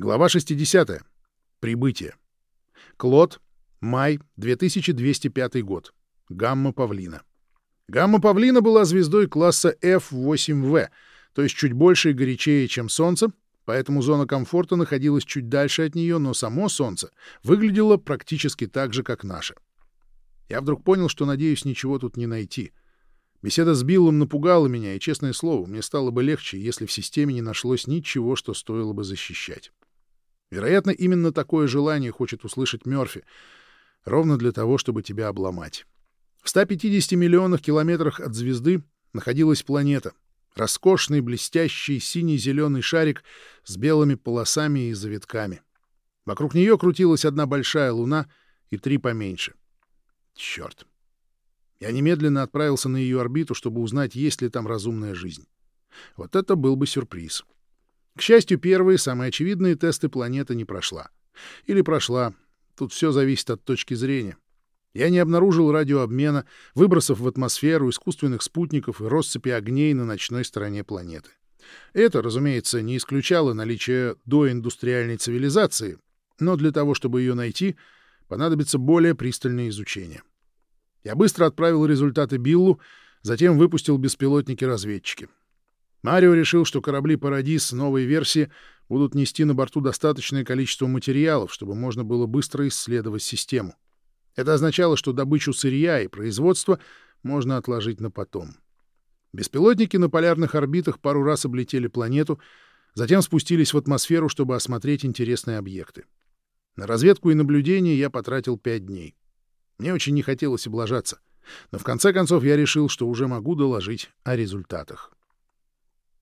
Глава 60. Прибытие. Клод. Май. 2205 год. Гамма Павлина. Гамма Павлина была звездой класса F8V, то есть чуть больше и горячее, чем Солнце, поэтому зона комфорта находилась чуть дальше от нее, но само Солнце выглядело практически так же, как наше. Я вдруг понял, что надеюсь ничего тут не найти. Беседа с Биллом напугала меня, и, честное слово, мне стало бы легче, если в системе не нашлось ничего, что стоило бы защищать. Вероятно, именно такое желание хочет услышать Мёрфи, ровно для того, чтобы тебя обломать. В 150 миллионах километрах от звезды находилась планета. Роскошный, блестящий, синий-зеленый шарик с белыми полосами и завитками. Вокруг нее крутилась одна большая луна и три поменьше. Черт! Я немедленно отправился на ее орбиту, чтобы узнать, есть ли там разумная жизнь. Вот это был бы сюрприз. К счастью, первые, самые очевидные тесты планета не прошла. Или прошла. Тут все зависит от точки зрения. Я не обнаружил радиообмена, выбросов в атмосферу, искусственных спутников и россыпи огней на ночной стороне планеты. Это, разумеется, не исключало наличие доиндустриальной цивилизации, но для того, чтобы ее найти, понадобится более пристальное изучение. Я быстро отправил результаты Биллу, затем выпустил беспилотники-разведчики. Марио решил, что корабли «Парадис» новой версии будут нести на борту достаточное количество материалов, чтобы можно было быстро исследовать систему. Это означало, что добычу сырья и производство можно отложить на потом. Беспилотники на полярных орбитах пару раз облетели планету, затем спустились в атмосферу, чтобы осмотреть интересные объекты. На разведку и наблюдение я потратил пять дней. Мне очень не хотелось облажаться, но в конце концов я решил, что уже могу доложить о результатах.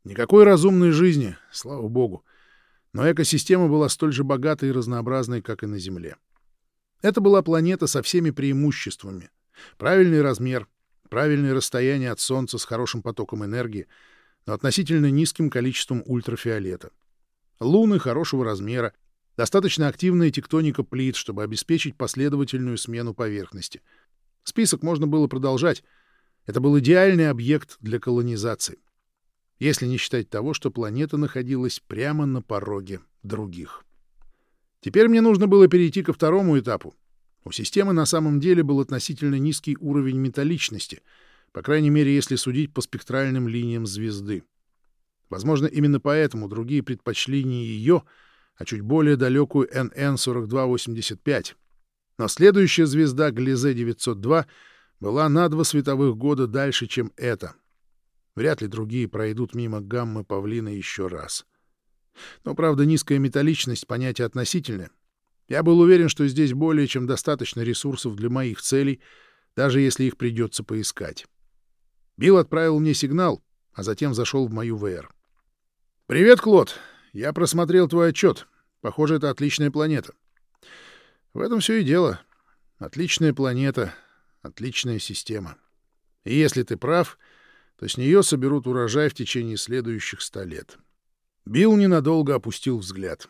Никакой разумной жизни, слава богу, но экосистема была столь же богатой и разнообразной, как и на Земле. Это была планета со всеми преимуществами. Правильный размер, правильное расстояние от Солнца с хорошим потоком энергии, но относительно низким количеством ультрафиолета. Луны хорошего размера, Достаточно активная тектоника плит, чтобы обеспечить последовательную смену поверхности. Список можно было продолжать. Это был идеальный объект для колонизации. Если не считать того, что планета находилась прямо на пороге других. Теперь мне нужно было перейти ко второму этапу. У системы на самом деле был относительно низкий уровень металличности, по крайней мере, если судить по спектральным линиям звезды. Возможно, именно поэтому другие предпочли не ее — а чуть более далекую НН-4285. Но следующая звезда Глизе-902 была на два световых года дальше, чем эта. Вряд ли другие пройдут мимо гаммы павлина еще раз. Но, правда, низкая металличность — понятие относительное. Я был уверен, что здесь более чем достаточно ресурсов для моих целей, даже если их придется поискать. Билл отправил мне сигнал, а затем зашел в мою ВР. «Привет, Клод. Я просмотрел твой отчет. Похоже, это отличная планета. В этом все и дело. Отличная планета, отличная система. И если ты прав, то с нее соберут урожай в течение следующих ста лет. Билл ненадолго опустил взгляд.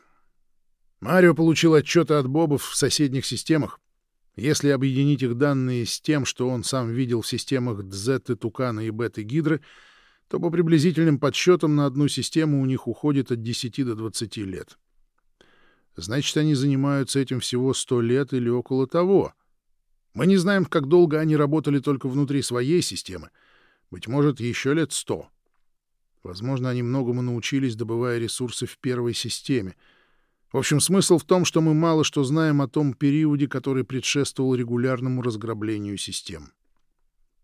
Марио получил отчеты от бобов в соседних системах. Если объединить их данные с тем, что он сам видел в системах Дзеты, Тукана и Беты Гидры, то по приблизительным подсчетам на одну систему у них уходит от 10 до 20 лет. Значит, они занимаются этим всего 100 лет или около того. Мы не знаем, как долго они работали только внутри своей системы. Быть может, еще лет 100. Возможно, они многому научились, добывая ресурсы в первой системе. В общем, смысл в том, что мы мало что знаем о том периоде, который предшествовал регулярному разграблению систем.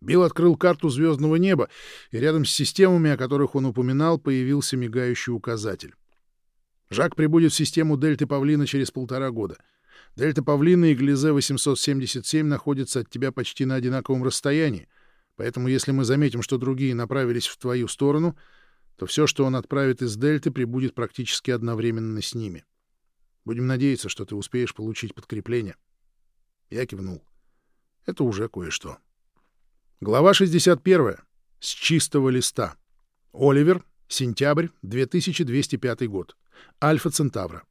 Билл открыл карту звездного неба, и рядом с системами, о которых он упоминал, появился мигающий указатель. Жак прибудет в систему Дельты Павлина через полтора года. Дельта Павлина и Глизе-877 находятся от тебя почти на одинаковом расстоянии, поэтому если мы заметим, что другие направились в твою сторону, то все, что он отправит из Дельты, прибудет практически одновременно с ними. Будем надеяться, что ты успеешь получить подкрепление. Я кивнул. Это уже кое-что. Глава 61. С чистого листа. Оливер. Сентябрь. 2205 год. Альфа Центавра.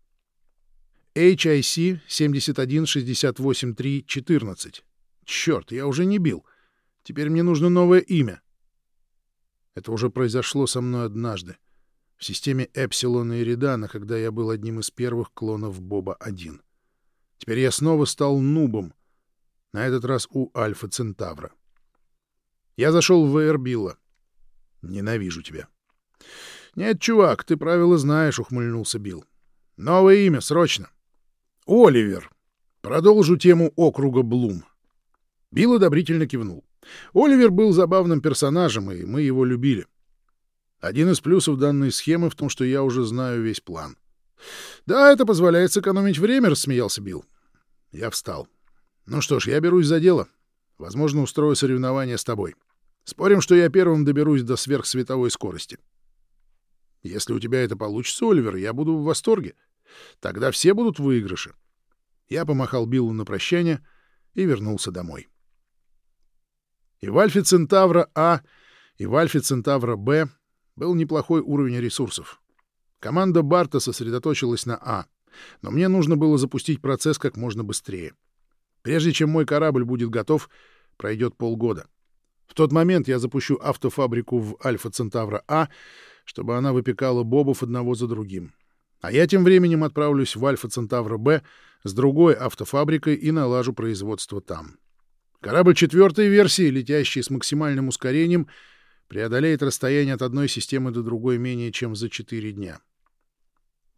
HIC 7168314. Черт, я уже не бил. Теперь мне нужно новое имя. Это уже произошло со мной однажды. в системе Эпсилона и Редана, когда я был одним из первых клонов Боба-1. Теперь я снова стал нубом, на этот раз у Альфа Центавра. Я зашел в Эрбилла. Ненавижу тебя. — Нет, чувак, ты правила знаешь, — ухмыльнулся Билл. — Новое имя, срочно. — Оливер. Продолжу тему округа Блум. Билл одобрительно кивнул. Оливер был забавным персонажем, и мы его любили. Один из плюсов данной схемы в том, что я уже знаю весь план. «Да, это позволяет сэкономить время», — рассмеялся Билл. Я встал. «Ну что ж, я берусь за дело. Возможно, устрою соревнование с тобой. Спорим, что я первым доберусь до сверхсветовой скорости». «Если у тебя это получится, Оливер, я буду в восторге. Тогда все будут в выигрыше». Я помахал Биллу на прощание и вернулся домой. И в Альфе Центавра А, и в Альфе Центавра Б был неплохой уровень ресурсов. Команда Барта сосредоточилась на А, но мне нужно было запустить процесс как можно быстрее. Прежде чем мой корабль будет готов, пройдет полгода. В тот момент я запущу автофабрику в Альфа Центавра А, чтобы она выпекала бобов одного за другим. А я тем временем отправлюсь в Альфа Центавра Б с другой автофабрикой и налажу производство там. Корабль четвертой версии, летящий с максимальным ускорением, преодолеет расстояние от одной системы до другой менее чем за четыре дня.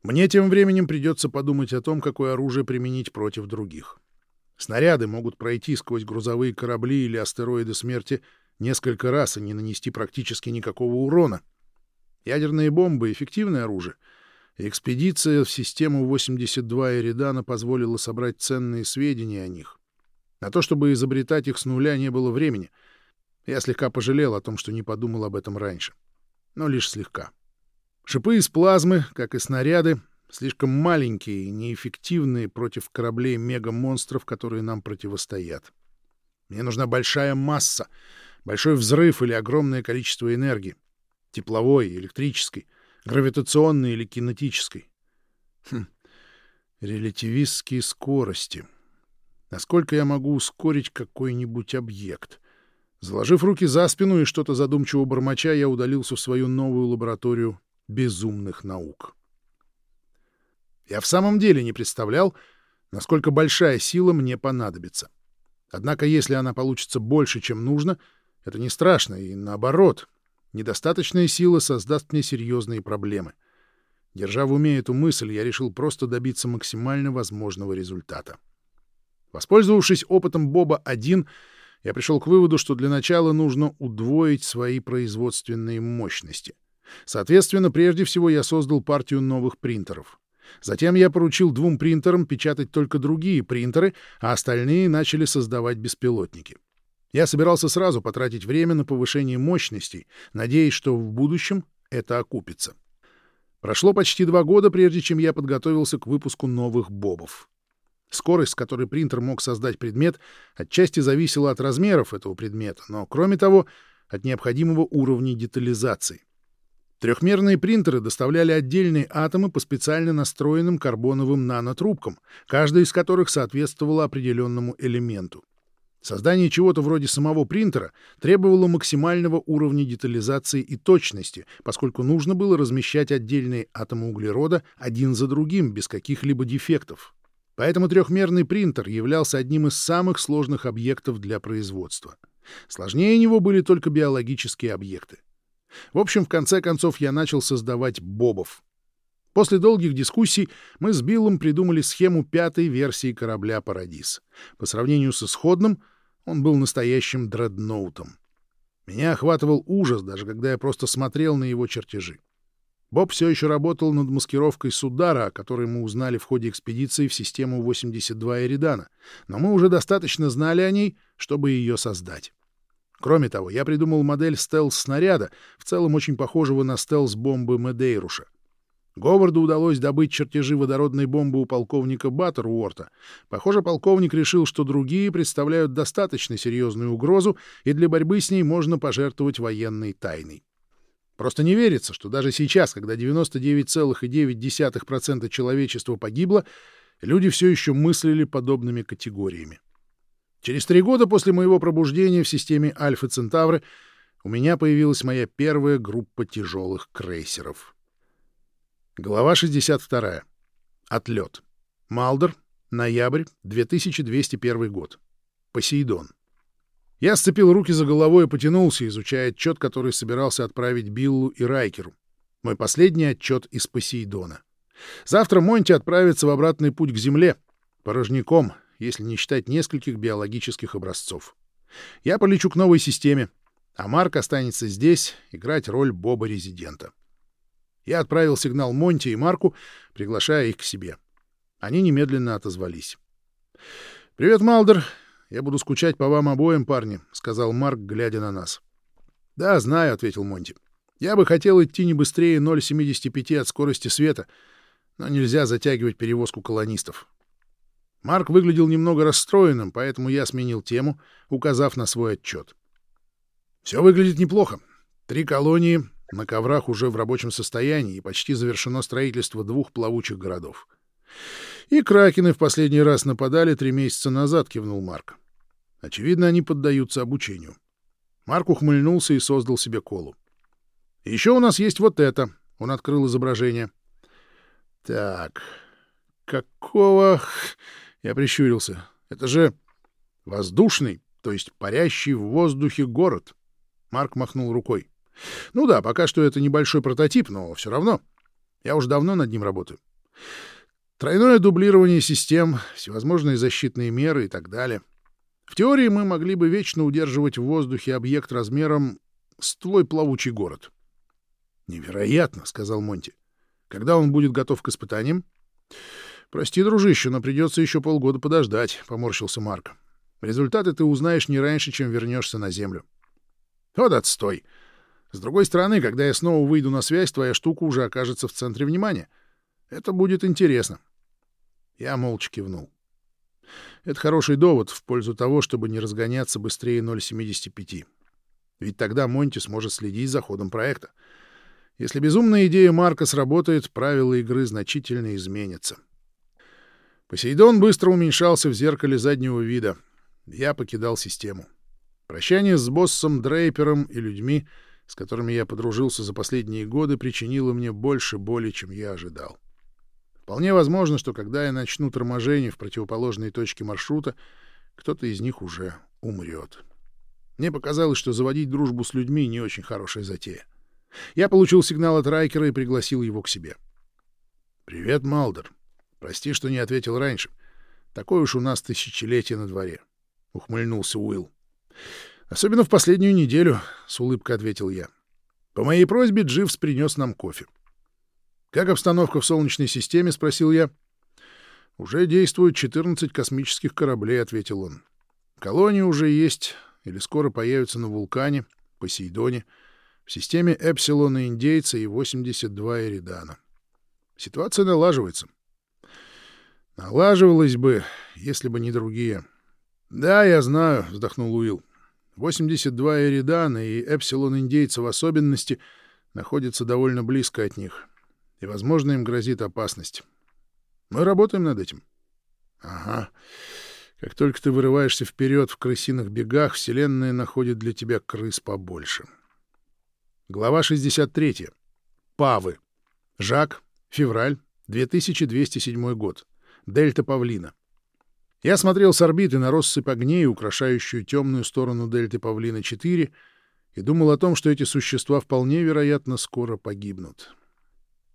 Мне тем временем придется подумать о том, какое оружие применить против других. Снаряды могут пройти сквозь грузовые корабли или астероиды смерти несколько раз и не нанести практически никакого урона. Ядерные бомбы — эффективное оружие. Экспедиция в систему 82 Эридана позволила собрать ценные сведения о них. На то, чтобы изобретать их с нуля, не было времени — я слегка пожалел о том, что не подумал об этом раньше. Но лишь слегка. Шипы из плазмы, как и снаряды, слишком маленькие и неэффективные против кораблей мега-монстров, которые нам противостоят. Мне нужна большая масса, большой взрыв или огромное количество энергии. Тепловой, электрической, гравитационной или кинетической. Хм. Релятивистские скорости. Насколько я могу ускорить какой-нибудь объект? Заложив руки за спину и что-то задумчиво бормоча, я удалился в свою новую лабораторию безумных наук. Я в самом деле не представлял, насколько большая сила мне понадобится. Однако, если она получится больше, чем нужно, это не страшно, и наоборот, недостаточная сила создаст мне серьезные проблемы. Держа в уме эту мысль, я решил просто добиться максимально возможного результата. Воспользовавшись опытом Боба-1, я пришел к выводу, что для начала нужно удвоить свои производственные мощности. Соответственно, прежде всего я создал партию новых принтеров. Затем я поручил двум принтерам печатать только другие принтеры, а остальные начали создавать беспилотники. Я собирался сразу потратить время на повышение мощностей, надеясь, что в будущем это окупится. Прошло почти два года, прежде чем я подготовился к выпуску новых бобов. Скорость, с которой принтер мог создать предмет, отчасти зависела от размеров этого предмета, но, кроме того, от необходимого уровня детализации. Трехмерные принтеры доставляли отдельные атомы по специально настроенным карбоновым нанотрубкам, каждая из которых соответствовала определенному элементу. Создание чего-то вроде самого принтера требовало максимального уровня детализации и точности, поскольку нужно было размещать отдельные атомы углерода один за другим без каких-либо дефектов. Поэтому трехмерный принтер являлся одним из самых сложных объектов для производства. Сложнее него были только биологические объекты. В общем, в конце концов, я начал создавать бобов. После долгих дискуссий мы с Биллом придумали схему пятой версии корабля «Парадис». По сравнению с исходным, он был настоящим дредноутом. Меня охватывал ужас, даже когда я просто смотрел на его чертежи. Боб все еще работал над маскировкой Судара, о которой мы узнали в ходе экспедиции в систему 82 Эридана, но мы уже достаточно знали о ней, чтобы ее создать. Кроме того, я придумал модель стелс-снаряда, в целом очень похожего на стелс-бомбы Медейруша. Говарду удалось добыть чертежи водородной бомбы у полковника Баттеруорта. Похоже, полковник решил, что другие представляют достаточно серьезную угрозу, и для борьбы с ней можно пожертвовать военной тайной. Просто не верится, что даже сейчас, когда 99,9% человечества погибло, люди все еще мыслили подобными категориями. Через три года после моего пробуждения в системе Альфа Центавры у меня появилась моя первая группа тяжелых крейсеров. Глава 62. Отлет. Малдер. Ноябрь. 2201 год. Посейдон. Я сцепил руки за головой и потянулся, изучая отчет, который собирался отправить Биллу и Райкеру. Мой последний отчет из Посейдона. Завтра Монти отправится в обратный путь к Земле, порожняком, если не считать нескольких биологических образцов. Я полечу к новой системе, а Марк останется здесь играть роль Боба-резидента. Я отправил сигнал Монти и Марку, приглашая их к себе. Они немедленно отозвались. «Привет, Малдер. Я буду скучать по вам обоим, парни», — сказал Марк, глядя на нас. «Да, знаю», — ответил Монти. «Я бы хотел идти не быстрее 0,75 от скорости света, но нельзя затягивать перевозку колонистов». Марк выглядел немного расстроенным, поэтому я сменил тему, указав на свой отчет. «Все выглядит неплохо. Три колонии, на коврах уже в рабочем состоянии и почти завершено строительство двух плавучих городов. И кракены в последний раз нападали три месяца назад, кивнул Марк. Очевидно, они поддаются обучению. Марк ухмыльнулся и создал себе колу. Еще у нас есть вот это. Он открыл изображение. Так, какого... Я прищурился. Это же воздушный, то есть парящий в воздухе город. Марк махнул рукой. Ну да, пока что это небольшой прототип, но все равно. Я уже давно над ним работаю. Тройное дублирование систем, всевозможные защитные меры и так далее. В теории мы могли бы вечно удерживать в воздухе объект размером с твой плавучий город. «Невероятно», — сказал Монти. «Когда он будет готов к испытаниям?» «Прости, дружище, но придется еще полгода подождать», — поморщился Марк. «Результаты ты узнаешь не раньше, чем вернешься на Землю». «Вот отстой!» С другой стороны, когда я снова выйду на связь, твоя штука уже окажется в центре внимания. Это будет интересно. Я молча кивнул. Это хороший довод в пользу того, чтобы не разгоняться быстрее 0,75. Ведь тогда Монти сможет следить за ходом проекта. Если безумная идея Марка сработает, правила игры значительно изменятся. Посейдон быстро уменьшался в зеркале заднего вида. Я покидал систему. Прощание с боссом Дрейпером и людьми — с которыми я подружился за последние годы, причинило мне больше боли, чем я ожидал. Вполне возможно, что когда я начну торможение в противоположной точке маршрута, кто-то из них уже умрет. Мне показалось, что заводить дружбу с людьми не очень хорошая затея. Я получил сигнал от Райкера и пригласил его к себе. «Привет, Малдер. Прости, что не ответил раньше. Такое уж у нас тысячелетие на дворе», — ухмыльнулся Уилл. Особенно в последнюю неделю, — с улыбкой ответил я. По моей просьбе Дживс принес нам кофе. «Как обстановка в Солнечной системе?» — спросил я. «Уже действуют 14 космических кораблей», — ответил он. «Колонии уже есть или скоро появятся на Вулкане, Посейдоне, в системе Эпсилона Индейца и 82 Эридана. Ситуация налаживается». «Налаживалась бы, если бы не другие». «Да, я знаю», — вздохнул Уилл. 82 Эридана и Эпсилон индейца в особенности находятся довольно близко от них, и, возможно, им грозит опасность. Мы работаем над этим. Ага. Как только ты вырываешься вперед в крысиных бегах, Вселенная находит для тебя крыс побольше. Глава 63. Павы. Жак. Февраль. 2207 год. Дельта Павлина. Я смотрел с орбиты на россыпь огней, украшающую темную сторону дельты Павлина-4, и думал о том, что эти существа вполне вероятно скоро погибнут.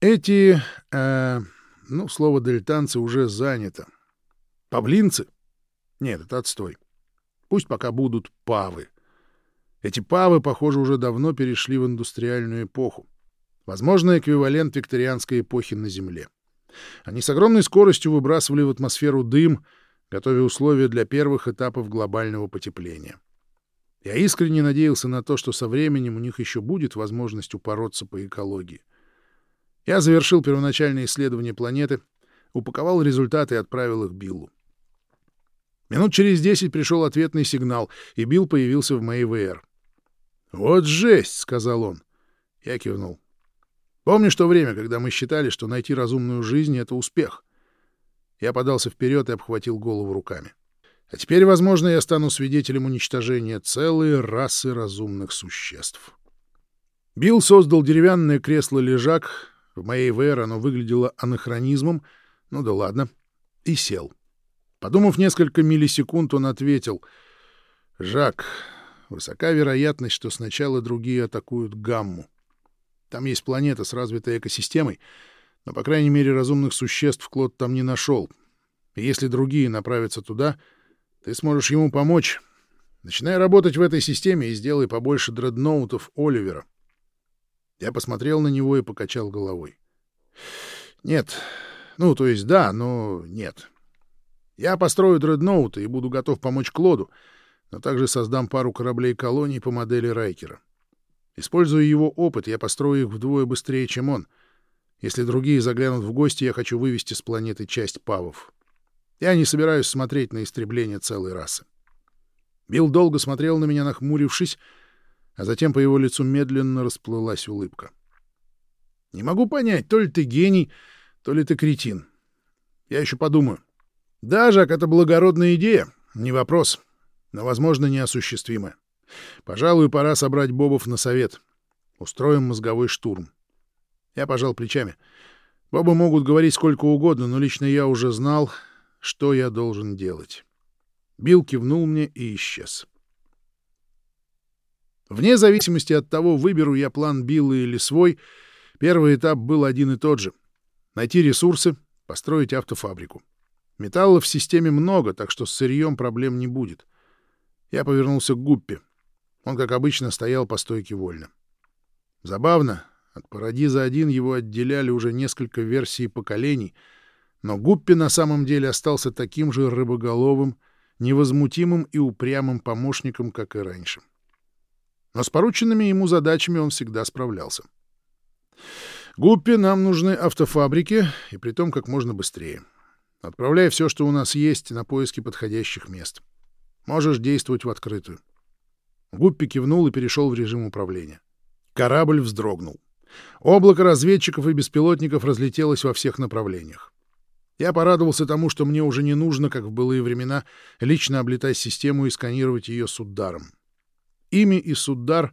Эти, э, ну, слово «дельтанцы» уже занято. Павлинцы? Нет, это отстой. Пусть пока будут павы. Эти павы, похоже, уже давно перешли в индустриальную эпоху. Возможно, эквивалент викторианской эпохи на Земле. Они с огромной скоростью выбрасывали в атмосферу дым — готовя условия для первых этапов глобального потепления. Я искренне надеялся на то, что со временем у них еще будет возможность упороться по экологии. Я завершил первоначальное исследование планеты, упаковал результаты и отправил их Биллу. Минут через десять пришел ответный сигнал, и Билл появился в моей ВР. «Вот жесть!» — сказал он. Я кивнул. Помнишь то время, когда мы считали, что найти разумную жизнь — это успех? Я подался вперед и обхватил голову руками. А теперь, возможно, я стану свидетелем уничтожения целой расы разумных существ. Билл создал деревянное кресло-лежак, В моей ВР оно выглядело анахронизмом, ну да ладно, и сел. Подумав несколько миллисекунд, он ответил. «Жак, высока вероятность, что сначала другие атакуют гамму. Там есть планета с развитой экосистемой, но, по крайней мере, разумных существ Клод там не нашел. И если другие направятся туда, ты сможешь ему помочь. Начинай работать в этой системе и сделай побольше дредноутов Оливера». Я посмотрел на него и покачал головой. «Нет. Ну, то есть да, но нет. Я построю дредноуты и буду готов помочь Клоду, но также создам пару кораблей-колоний по модели Райкера. Используя его опыт, я построю их вдвое быстрее, чем он. Если другие заглянут в гости, я хочу вывести с планеты часть павов. Я не собираюсь смотреть на истребление целой расы. Билл долго смотрел на меня, нахмурившись, а затем по его лицу медленно расплылась улыбка. «Не могу понять, то ли ты гений, то ли ты кретин. Я еще подумаю. Да, Жак, это благородная идея, не вопрос, но, возможно, неосуществимая. Пожалуй, пора собрать бобов на совет. Устроим мозговой штурм. Я пожал плечами. Бобы могут говорить сколько угодно, но лично я уже знал, что я должен делать. Билл кивнул мне и исчез. Вне зависимости от того, выберу я план Билла или свой, первый этап был один и тот же — найти ресурсы, построить автофабрику. Металла в системе много, так что с сырьем проблем не будет. Я повернулся к Гуппе. Он, как обычно, стоял по стойке вольно. Забавно, от Парадиза один его отделяли уже несколько версий поколений, но Гуппи на самом деле остался таким же рыбоголовым, невозмутимым и упрямым помощником, как и раньше. Но с порученными ему задачами он всегда справлялся. «Гуппи, нам нужны автофабрики, и притом как можно быстрее. Отправляй все, что у нас есть, на поиски подходящих мест. Можешь действовать в открытую. Гуппи кивнул и перешел в режим управления. Корабль вздрогнул. Облако разведчиков и беспилотников разлетелось во всех направлениях. Я порадовался тому, что мне уже не нужно, как в былые времена, лично облетать систему и сканировать ее с ударом. Ими и Суддар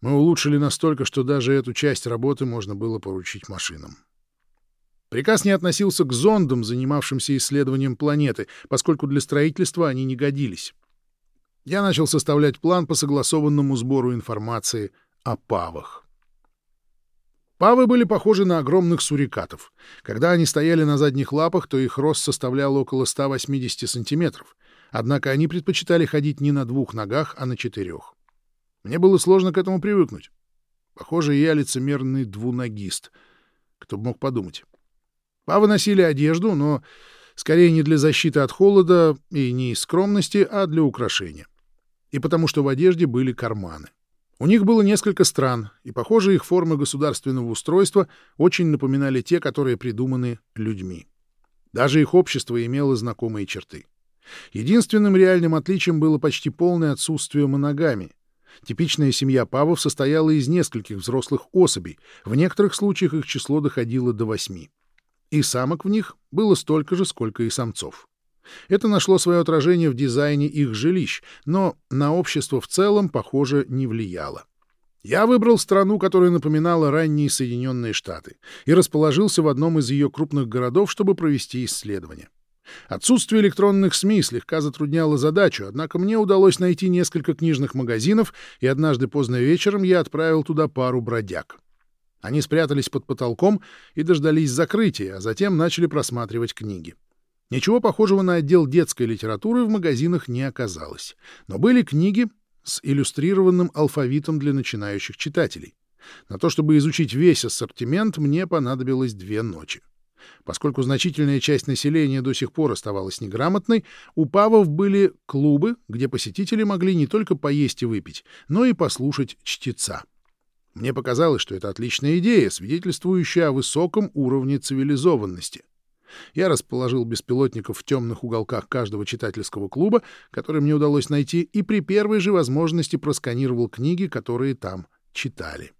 мы улучшили настолько, что даже эту часть работы можно было поручить машинам. Приказ не относился к зондам, занимавшимся исследованием планеты, поскольку для строительства они не годились. Я начал составлять план по согласованному сбору информации о павах. Павы были похожи на огромных сурикатов. Когда они стояли на задних лапах, то их рост составлял около 180 сантиметров, однако они предпочитали ходить не на двух ногах, а на четырех. Мне было сложно к этому привыкнуть. Похоже, я лицемерный двуногист. Кто бы мог подумать. Павы носили одежду, но скорее не для защиты от холода и не из скромности, а для украшения. И потому что в одежде были карманы. У них было несколько стран, и, похоже, их формы государственного устройства очень напоминали те, которые придуманы людьми. Даже их общество имело знакомые черты. Единственным реальным отличием было почти полное отсутствие моногамии. Типичная семья павов состояла из нескольких взрослых особей, в некоторых случаях их число доходило до восьми и самок в них было столько же, сколько и самцов. Это нашло свое отражение в дизайне их жилищ, но на общество в целом, похоже, не влияло. Я выбрал страну, которая напоминала ранние Соединенные Штаты, и расположился в одном из ее крупных городов, чтобы провести исследование. Отсутствие электронных СМИ слегка затрудняло задачу, однако мне удалось найти несколько книжных магазинов, и однажды поздно вечером я отправил туда пару бродяг. Они спрятались под потолком и дождались закрытия, а затем начали просматривать книги. Ничего похожего на отдел детской литературы в магазинах не оказалось, но были книги с иллюстрированным алфавитом для начинающих читателей. На то, чтобы изучить весь ассортимент, мне понадобилось две ночи. Поскольку значительная часть населения до сих пор оставалась неграмотной, у павов были клубы, где посетители могли не только поесть и выпить, но и послушать чтеца. Мне показалось, что это отличная идея, свидетельствующая о высоком уровне цивилизованности. Я расположил беспилотников в темных уголках каждого читательского клуба, который мне удалось найти, и при первой же возможности просканировал книги, которые там читали.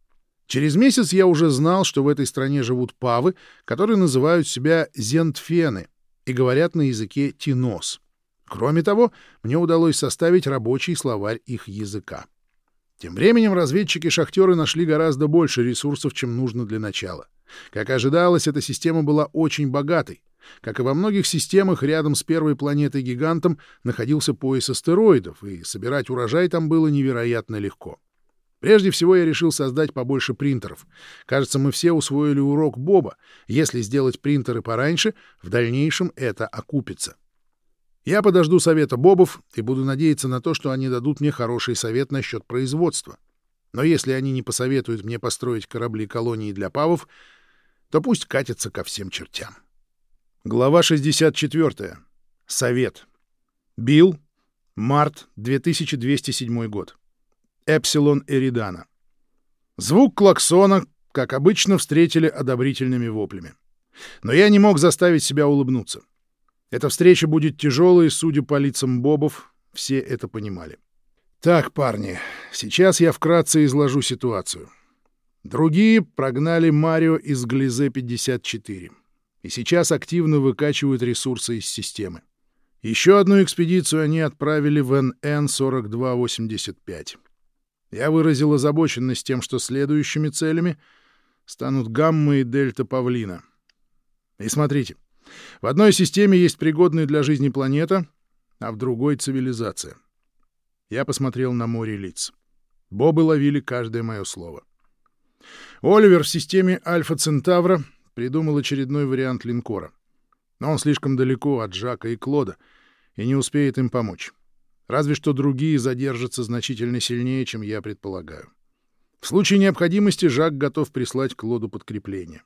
Через месяц я уже знал, что в этой стране живут павы, которые называют себя зентфены и говорят на языке тинос. Кроме того, мне удалось составить рабочий словарь их языка. Тем временем разведчики-шахтеры нашли гораздо больше ресурсов, чем нужно для начала. Как ожидалось, эта система была очень богатой. Как и во многих системах, рядом с первой планетой-гигантом находился пояс астероидов, и собирать урожай там было невероятно легко. Прежде всего я решил создать побольше принтеров. Кажется, мы все усвоили урок Боба. Если сделать принтеры пораньше, в дальнейшем это окупится. Я подожду совета Бобов и буду надеяться на то, что они дадут мне хороший совет насчет производства. Но если они не посоветуют мне построить корабли-колонии для павов, то пусть катятся ко всем чертям. Глава 64. Совет. Билл. Март 2207 год. Эпсилон Эридана. Звук клаксона, как обычно, встретили одобрительными воплями. Но я не мог заставить себя улыбнуться. Эта встреча будет тяжелой, судя по лицам бобов, все это понимали. Так, парни, сейчас я вкратце изложу ситуацию. Другие прогнали Марио из Глизе-54 и сейчас активно выкачивают ресурсы из системы. Еще одну экспедицию они отправили в НН-4285. Я выразил озабоченность тем, что следующими целями станут гамма и дельта павлина. И смотрите, в одной системе есть пригодная для жизни планета, а в другой — цивилизация. Я посмотрел на море лиц. Бобы ловили каждое мое слово. Оливер в системе Альфа Центавра придумал очередной вариант линкора. Но он слишком далеко от Жака и Клода и не успеет им помочь. Разве что другие задержатся значительно сильнее, чем я предполагаю. В случае необходимости Жак готов прислать к Лоду подкрепление.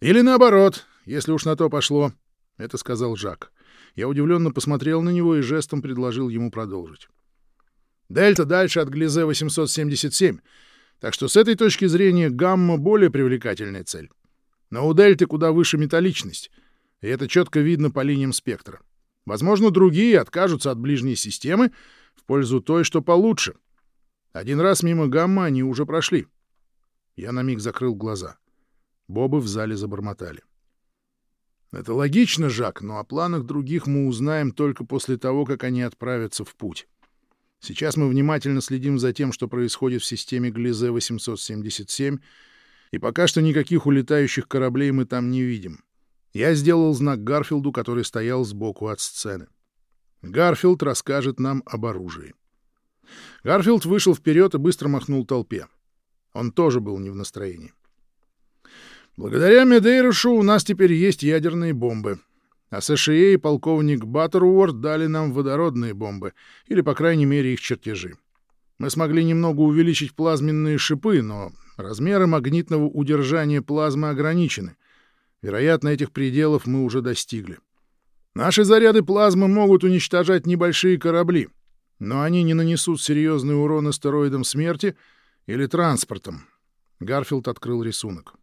Или наоборот, если уж на то пошло, — это сказал Жак. Я удивленно посмотрел на него и жестом предложил ему продолжить. Дельта дальше от Глизе 877, так что с этой точки зрения гамма — более привлекательная цель. Но у Дельты куда выше металличность, и это четко видно по линиям спектра. Возможно, другие откажутся от ближней системы в пользу той, что получше. Один раз мимо гамма они уже прошли. Я на миг закрыл глаза. Бобы в зале забормотали. Это логично, Жак, но о планах других мы узнаем только после того, как они отправятся в путь. Сейчас мы внимательно следим за тем, что происходит в системе Глизе-877, и пока что никаких улетающих кораблей мы там не видим. Я сделал знак Гарфилду, который стоял сбоку от сцены. Гарфилд расскажет нам об оружии. Гарфилд вышел вперед и быстро махнул толпе. Он тоже был не в настроении. Благодаря Медейрушу у нас теперь есть ядерные бомбы. А США и полковник Баттеруорд дали нам водородные бомбы, или, по крайней мере, их чертежи. Мы смогли немного увеличить плазменные шипы, но размеры магнитного удержания плазмы ограничены — Вероятно, этих пределов мы уже достигли. Наши заряды плазмы могут уничтожать небольшие корабли, но они не нанесут серьезный урон астероидам смерти или транспортам. Гарфилд открыл рисунок.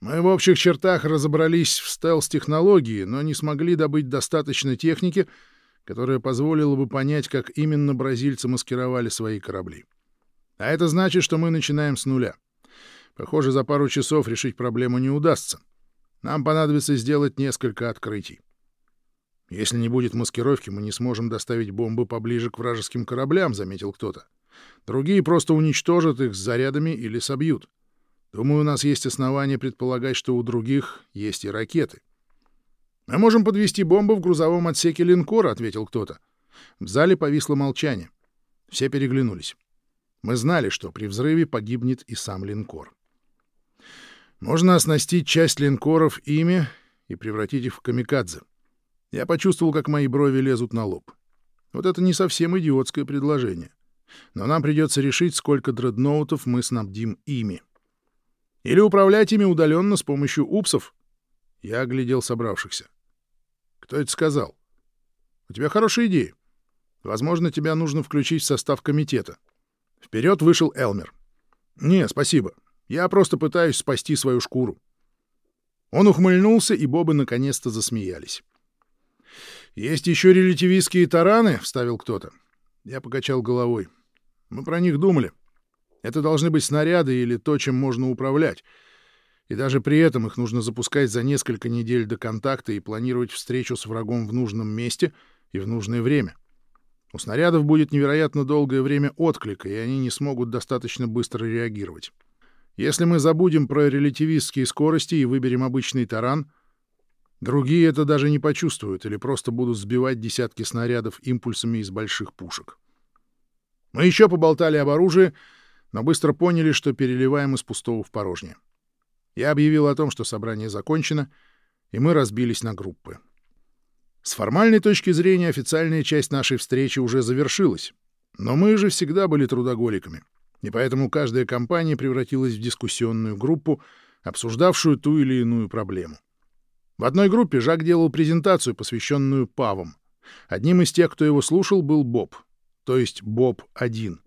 Мы в общих чертах разобрались в стелс-технологии, но не смогли добыть достаточно техники, которая позволила бы понять, как именно бразильцы маскировали свои корабли. А это значит, что мы начинаем с нуля. Похоже, за пару часов решить проблему не удастся. Нам понадобится сделать несколько открытий. Если не будет маскировки, мы не сможем доставить бомбы поближе к вражеским кораблям, — заметил кто-то. Другие просто уничтожат их с зарядами или собьют. Думаю, у нас есть основания предполагать, что у других есть и ракеты. Мы можем подвести бомбы в грузовом отсеке линкора, — ответил кто-то. В зале повисло молчание. Все переглянулись. Мы знали, что при взрыве погибнет и сам линкор. Можно оснастить часть линкоров ими и превратить их в камикадзе. Я почувствовал, как мои брови лезут на лоб. Вот это не совсем идиотское предложение. Но нам придется решить, сколько дредноутов мы снабдим ими. Или управлять ими удаленно с помощью упсов. Я оглядел собравшихся. Кто это сказал? У тебя хорошая идея. Возможно, тебя нужно включить в состав комитета. Вперед вышел Элмер. Не, спасибо. Я просто пытаюсь спасти свою шкуру. Он ухмыльнулся, и бобы наконец-то засмеялись. «Есть еще релятивистские тараны?» — вставил кто-то. Я покачал головой. «Мы про них думали. Это должны быть снаряды или то, чем можно управлять. И даже при этом их нужно запускать за несколько недель до контакта и планировать встречу с врагом в нужном месте и в нужное время. У снарядов будет невероятно долгое время отклика, и они не смогут достаточно быстро реагировать. Если мы забудем про релятивистские скорости и выберем обычный таран, другие это даже не почувствуют или просто будут сбивать десятки снарядов импульсами из больших пушек. Мы еще поболтали об оружии, но быстро поняли, что переливаем из пустого в порожнее. Я объявил о том, что собрание закончено, и мы разбились на группы. С формальной точки зрения официальная часть нашей встречи уже завершилась, но мы же всегда были трудоголиками и поэтому каждая компания превратилась в дискуссионную группу, обсуждавшую ту или иную проблему. В одной группе Жак делал презентацию, посвященную павам. Одним из тех, кто его слушал, был Боб, то есть Боб-1.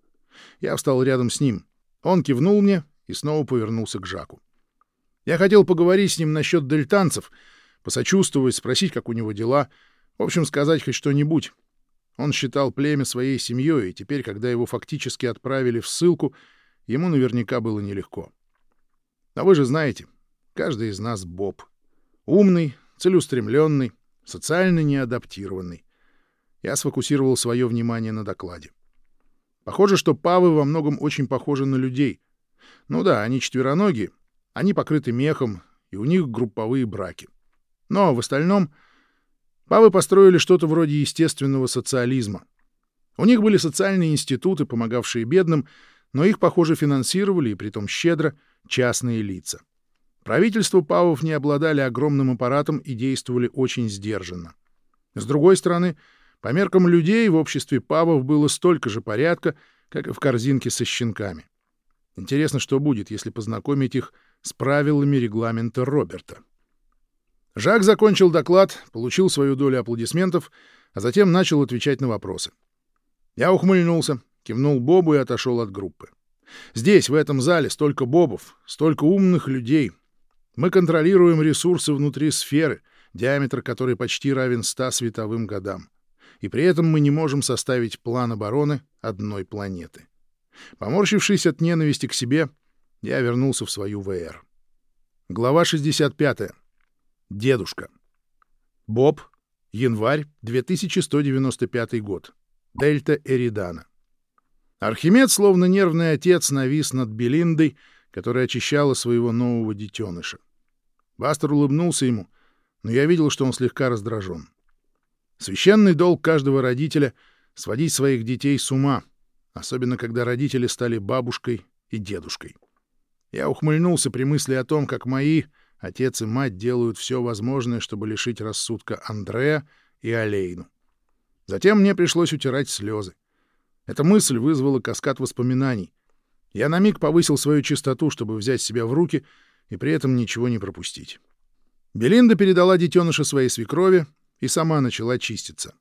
Я встал рядом с ним. Он кивнул мне и снова повернулся к Жаку. Я хотел поговорить с ним насчет дельтанцев, посочувствовать, спросить, как у него дела, в общем, сказать хоть что-нибудь. Он считал племя своей семьей, и теперь, когда его фактически отправили в ссылку, ему наверняка было нелегко. А вы же знаете, каждый из нас Боб. Умный, целеустремленный, социально неадаптированный. Я сфокусировал свое внимание на докладе. Похоже, что павы во многом очень похожи на людей. Ну да, они четвероногие, они покрыты мехом, и у них групповые браки. Но в остальном Павы построили что-то вроде естественного социализма. У них были социальные институты, помогавшие бедным, но их, похоже, финансировали, и притом щедро, частные лица. Правительства павов не обладали огромным аппаратом и действовали очень сдержанно. С другой стороны, по меркам людей в обществе павов было столько же порядка, как и в корзинке со щенками. Интересно, что будет, если познакомить их с правилами регламента Роберта. Жак закончил доклад, получил свою долю аплодисментов, а затем начал отвечать на вопросы. Я ухмыльнулся, кивнул Бобу и отошел от группы. Здесь, в этом зале, столько бобов, столько умных людей. Мы контролируем ресурсы внутри сферы, диаметр которой почти равен 100 световым годам. И при этом мы не можем составить план обороны одной планеты. Поморщившись от ненависти к себе, я вернулся в свою ВР. Глава 65. Дедушка. Боб. Январь 2195 год. Дельта Эридана. Архимед, словно нервный отец, навис над Белиндой, которая очищала своего нового детеныша. Бастер улыбнулся ему, но я видел, что он слегка раздражен. Священный долг каждого родителя — сводить своих детей с ума, особенно когда родители стали бабушкой и дедушкой. Я ухмыльнулся при мысли о том, как мои Отец и мать делают все возможное, чтобы лишить рассудка Андрея и Алейну. Затем мне пришлось утирать слезы. Эта мысль вызвала каскад воспоминаний. Я на миг повысил свою чистоту, чтобы взять себя в руки и при этом ничего не пропустить. Белинда передала детеныша своей свекрови и сама начала чиститься.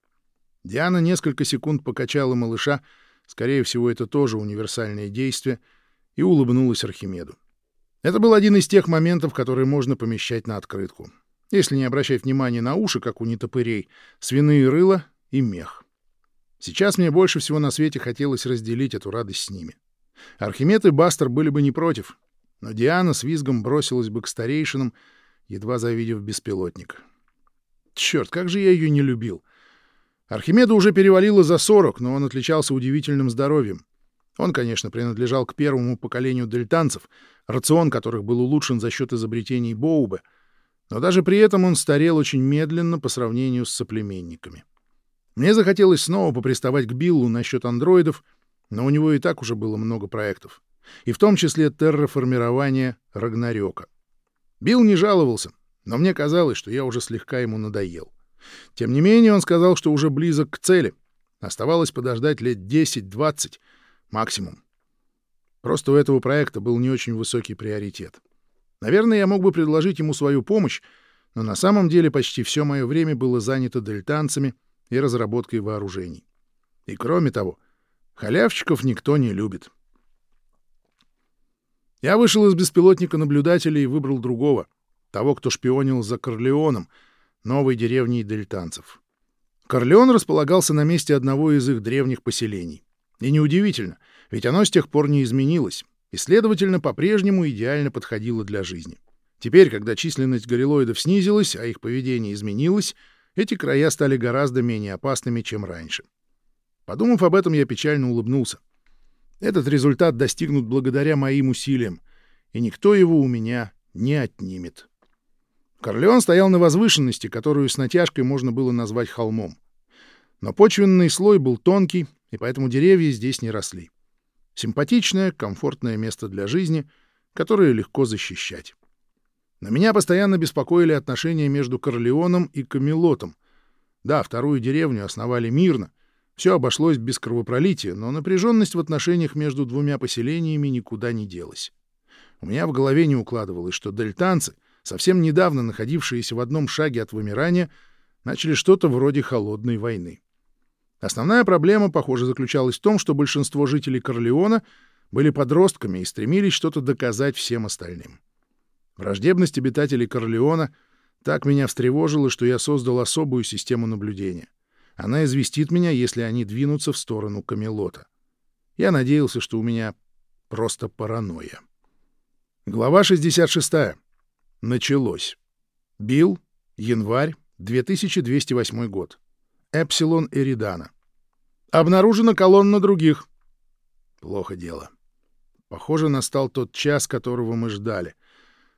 Диана несколько секунд покачала малыша, скорее всего, это тоже универсальное действие, и улыбнулась Архимеду. Это был один из тех моментов, которые можно помещать на открытку. Если не обращать внимания на уши, как у нетопырей, свиные рыла и мех. Сейчас мне больше всего на свете хотелось разделить эту радость с ними. Архимед и Бастер были бы не против, но Диана с визгом бросилась бы к старейшинам, едва завидев беспилотник. Черт, как же я ее не любил! Архимеду уже перевалило за сорок, но он отличался удивительным здоровьем. Он, конечно, принадлежал к первому поколению дельтанцев, рацион которых был улучшен за счет изобретений Боуба, но даже при этом он старел очень медленно по сравнению с соплеменниками. Мне захотелось снова поприставать к Биллу насчет андроидов, но у него и так уже было много проектов, и в том числе терраформирование Рагнарёка. Билл не жаловался, но мне казалось, что я уже слегка ему надоел. Тем не менее он сказал, что уже близок к цели. Оставалось подождать лет 10-20, Максимум. Просто у этого проекта был не очень высокий приоритет. Наверное, я мог бы предложить ему свою помощь, но на самом деле почти все мое время было занято дельтанцами и разработкой вооружений. И кроме того, халявщиков никто не любит. Я вышел из беспилотника наблюдателя и выбрал другого, того, кто шпионил за Корлеоном, новой деревней дельтанцев. Корлеон располагался на месте одного из их древних поселений. И неудивительно, ведь оно с тех пор не изменилось, и, следовательно, по-прежнему идеально подходило для жизни. Теперь, когда численность горилоидов снизилась, а их поведение изменилось, эти края стали гораздо менее опасными, чем раньше. Подумав об этом, я печально улыбнулся. Этот результат достигнут благодаря моим усилиям, и никто его у меня не отнимет. Корлеон стоял на возвышенности, которую с натяжкой можно было назвать холмом. Но почвенный слой был тонкий, и поэтому деревья здесь не росли. Симпатичное, комфортное место для жизни, которое легко защищать. Но меня постоянно беспокоили отношения между Корлеоном и Камелотом. Да, вторую деревню основали мирно, все обошлось без кровопролития, но напряженность в отношениях между двумя поселениями никуда не делась. У меня в голове не укладывалось, что дельтанцы — совсем недавно находившиеся в одном шаге от вымирания, начали что-то вроде холодной войны. Основная проблема, похоже, заключалась в том, что большинство жителей Корлеона были подростками и стремились что-то доказать всем остальным. Враждебность обитателей Корлеона так меня встревожила, что я создал особую систему наблюдения. Она известит меня, если они двинутся в сторону Камелота. Я надеялся, что у меня просто паранойя. Глава 66. Началось. Билл, январь, 2208 год. Эпсилон Эридана. Обнаружена колонна других. Плохо дело. Похоже, настал тот час, которого мы ждали.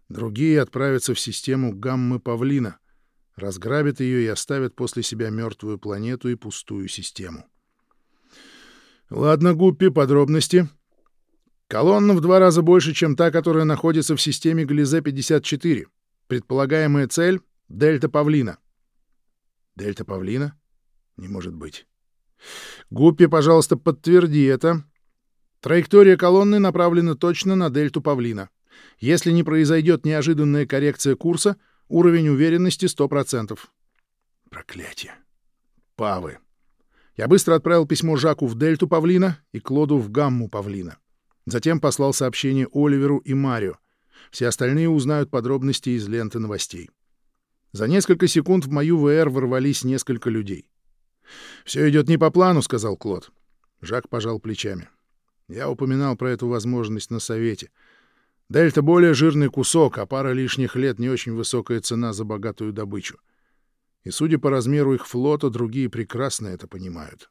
Другие отправятся в систему гаммы Павлина, разграбят ее и оставят после себя мертвую планету и пустую систему. Ладно, Гуппи, подробности. Колонна в два раза больше, чем та, которая находится в системе Глизе-54. Предполагаемая цель — Дельта Павлина. Дельта Павлина? Не может быть. Гуппи, пожалуйста, подтверди это. Траектория колонны направлена точно на Дельту Павлина. Если не произойдет неожиданная коррекция курса, уровень уверенности 100%. Проклятие. Павы. Я быстро отправил письмо Жаку в Дельту Павлина и Клоду в Гамму Павлина. Затем послал сообщение Оливеру и Марио. Все остальные узнают подробности из ленты новостей. За несколько секунд в мою ВР ворвались несколько людей. «Все идет не по плану», — сказал Клод. Жак пожал плечами. Я упоминал про эту возможность на совете. Дельта — более жирный кусок, а пара лишних лет — не очень высокая цена за богатую добычу. И, судя по размеру их флота, другие прекрасно это понимают.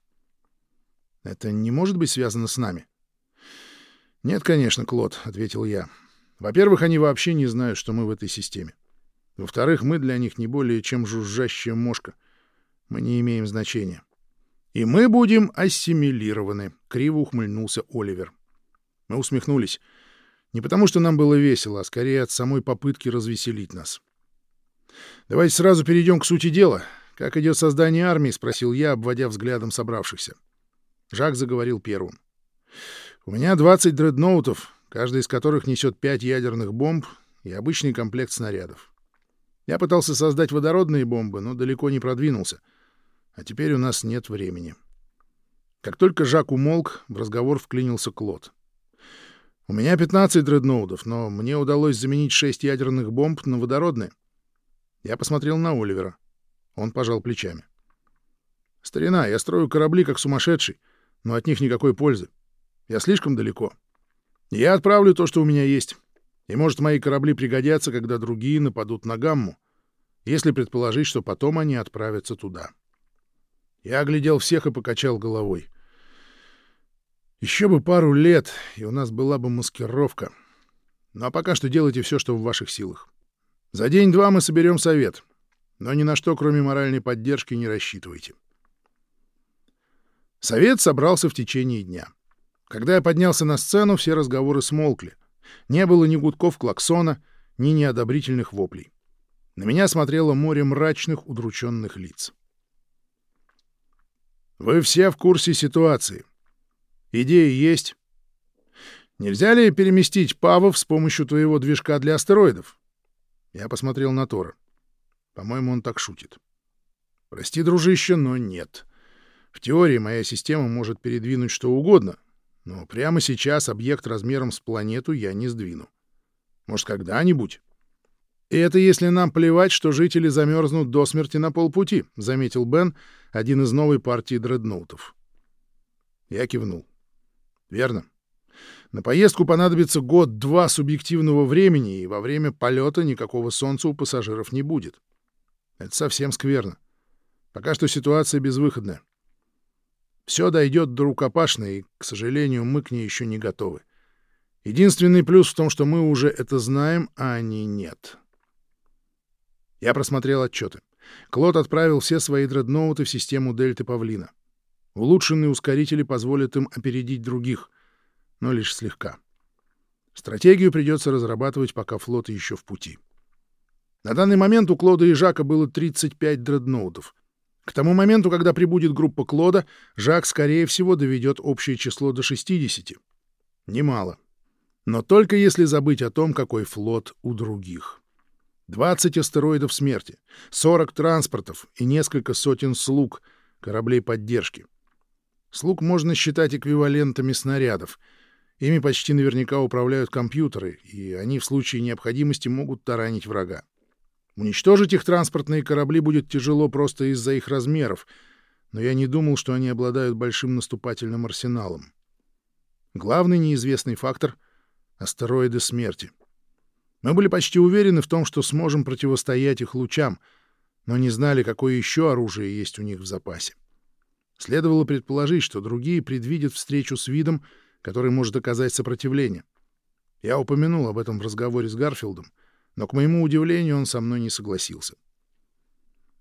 Это не может быть связано с нами? «Нет, конечно, Клод», — ответил я. «Во-первых, они вообще не знают, что мы в этой системе. Во-вторых, мы для них не более чем жужжащая мошка. Мы не имеем значения. И мы будем ассимилированы», — криво ухмыльнулся Оливер. Мы усмехнулись. Не потому, что нам было весело, а скорее от самой попытки развеселить нас. «Давайте сразу перейдем к сути дела. Как идет создание армии?» — спросил я, обводя взглядом собравшихся. Жак заговорил первым. У меня 20 дредноутов, каждый из которых несет 5 ядерных бомб и обычный комплект снарядов. Я пытался создать водородные бомбы, но далеко не продвинулся. А теперь у нас нет времени. Как только Жак умолк, в разговор вклинился Клод. У меня 15 дредноутов, но мне удалось заменить 6 ядерных бомб на водородные. Я посмотрел на Оливера. Он пожал плечами. «Старина, я строю корабли как сумасшедший, но от них никакой пользы. Я слишком далеко. Я отправлю то, что у меня есть. И, может, мои корабли пригодятся, когда другие нападут на Гамму, если предположить, что потом они отправятся туда. Я оглядел всех и покачал головой. Еще бы пару лет, и у нас была бы маскировка. Ну а пока что делайте все, что в ваших силах. За день-два мы соберем совет, но ни на что, кроме моральной поддержки, не рассчитывайте. Совет собрался в течение дня. Когда я поднялся на сцену, все разговоры смолкли. Не было ни гудков клаксона, ни неодобрительных воплей. На меня смотрело море мрачных, удрученных лиц. «Вы все в курсе ситуации. Идеи есть. Нельзя ли переместить Павов с помощью твоего движка для астероидов?» Я посмотрел на Тора. По-моему, он так шутит. «Прости, дружище, но нет. В теории моя система может передвинуть что угодно, но прямо сейчас объект размером с планету я не сдвину. Может, когда-нибудь? И это если нам плевать, что жители замерзнут до смерти на полпути, — заметил Бен, один из новой партии дредноутов. Я кивнул. Верно. На поездку понадобится год-два субъективного времени, и во время полета никакого солнца у пассажиров не будет. Это совсем скверно. Пока что ситуация безвыходная. Все дойдет до рукопашной, и, к сожалению, мы к ней еще не готовы. Единственный плюс в том, что мы уже это знаем, а они нет. Я просмотрел отчеты. Клод отправил все свои дредноуты в систему Дельты Павлина. Улучшенные ускорители позволят им опередить других, но лишь слегка. Стратегию придется разрабатывать, пока флот еще в пути. На данный момент у Клода и Жака было 35 дредноутов. К тому моменту, когда прибудет группа Клода, Жак, скорее всего, доведет общее число до 60. Немало. Но только если забыть о том, какой флот у других. 20 астероидов смерти, 40 транспортов и несколько сотен слуг, кораблей поддержки. Слуг можно считать эквивалентами снарядов. Ими почти наверняка управляют компьютеры, и они в случае необходимости могут таранить врага. Уничтожить их транспортные корабли будет тяжело просто из-за их размеров, но я не думал, что они обладают большим наступательным арсеналом. Главный неизвестный фактор — астероиды смерти. Мы были почти уверены в том, что сможем противостоять их лучам, но не знали, какое еще оружие есть у них в запасе. Следовало предположить, что другие предвидят встречу с видом, который может оказать сопротивление. Я упомянул об этом в разговоре с Гарфилдом — но, к моему удивлению, он со мной не согласился.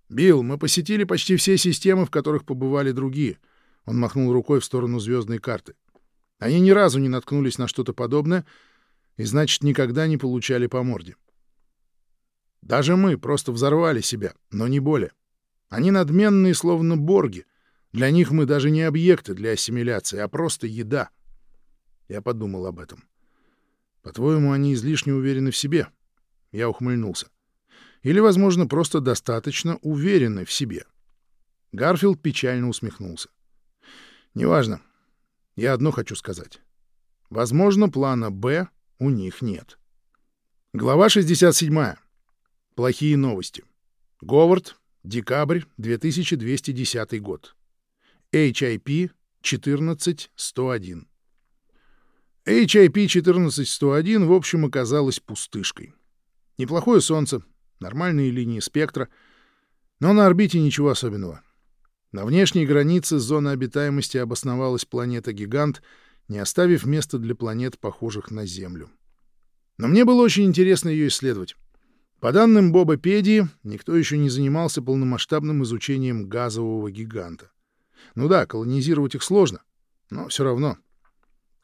«Билл, мы посетили почти все системы, в которых побывали другие». Он махнул рукой в сторону звездной карты. «Они ни разу не наткнулись на что-то подобное, и, значит, никогда не получали по морде. Даже мы просто взорвали себя, но не более. Они надменные, словно борги. Для них мы даже не объекты для ассимиляции, а просто еда». Я подумал об этом. «По-твоему, они излишне уверены в себе?» Я ухмыльнулся. Или, возможно, просто достаточно уверены в себе. Гарфилд печально усмехнулся. Неважно. Я одно хочу сказать. Возможно, плана «Б» у них нет. Глава 67. Плохие новости. Говард, декабрь 2210 год. HIP 14101. HIP 14101 в общем оказалась пустышкой. Неплохое солнце, нормальные линии спектра, но на орбите ничего особенного. На внешней границе зоны обитаемости обосновалась планета-гигант, не оставив места для планет, похожих на Землю. Но мне было очень интересно ее исследовать. По данным Боба Педии, никто еще не занимался полномасштабным изучением газового гиганта. Ну да, колонизировать их сложно, но все равно.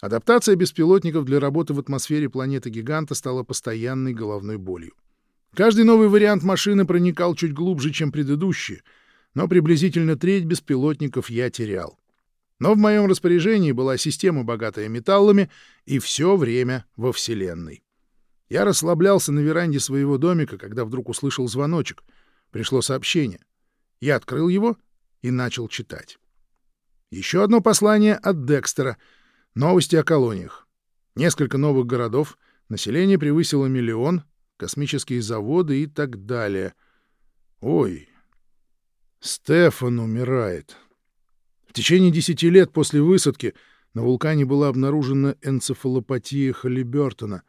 Адаптация беспилотников для работы в атмосфере планеты-гиганта стала постоянной головной болью. Каждый новый вариант машины проникал чуть глубже, чем предыдущие, но приблизительно треть беспилотников я терял. Но в моем распоряжении была система, богатая металлами, и все время во Вселенной. Я расслаблялся на веранде своего домика, когда вдруг услышал звоночек. Пришло сообщение. Я открыл его и начал читать. Еще одно послание от Декстера — Новости о колониях. Несколько новых городов, население превысило миллион, космические заводы и так далее. Ой, Стефан умирает. В течение десяти лет после высадки на вулкане была обнаружена энцефалопатия Халибертона,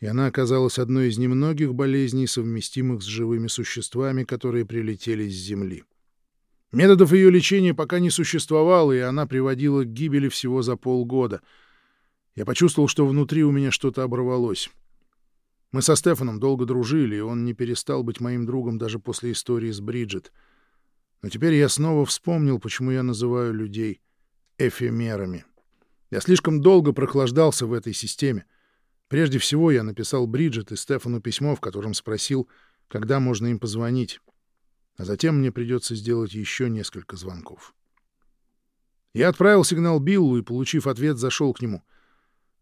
и она оказалась одной из немногих болезней, совместимых с живыми существами, которые прилетели с Земли. Методов ее лечения пока не существовало, и она приводила к гибели всего за полгода. Я почувствовал, что внутри у меня что-то оборвалось. Мы со Стефаном долго дружили, и он не перестал быть моим другом даже после истории с Бриджит. Но теперь я снова вспомнил, почему я называю людей эфемерами. Я слишком долго прохлаждался в этой системе. Прежде всего я написал Бриджит и Стефану письмо, в котором спросил, когда можно им позвонить а затем мне придется сделать еще несколько звонков. Я отправил сигнал Биллу и, получив ответ, зашел к нему.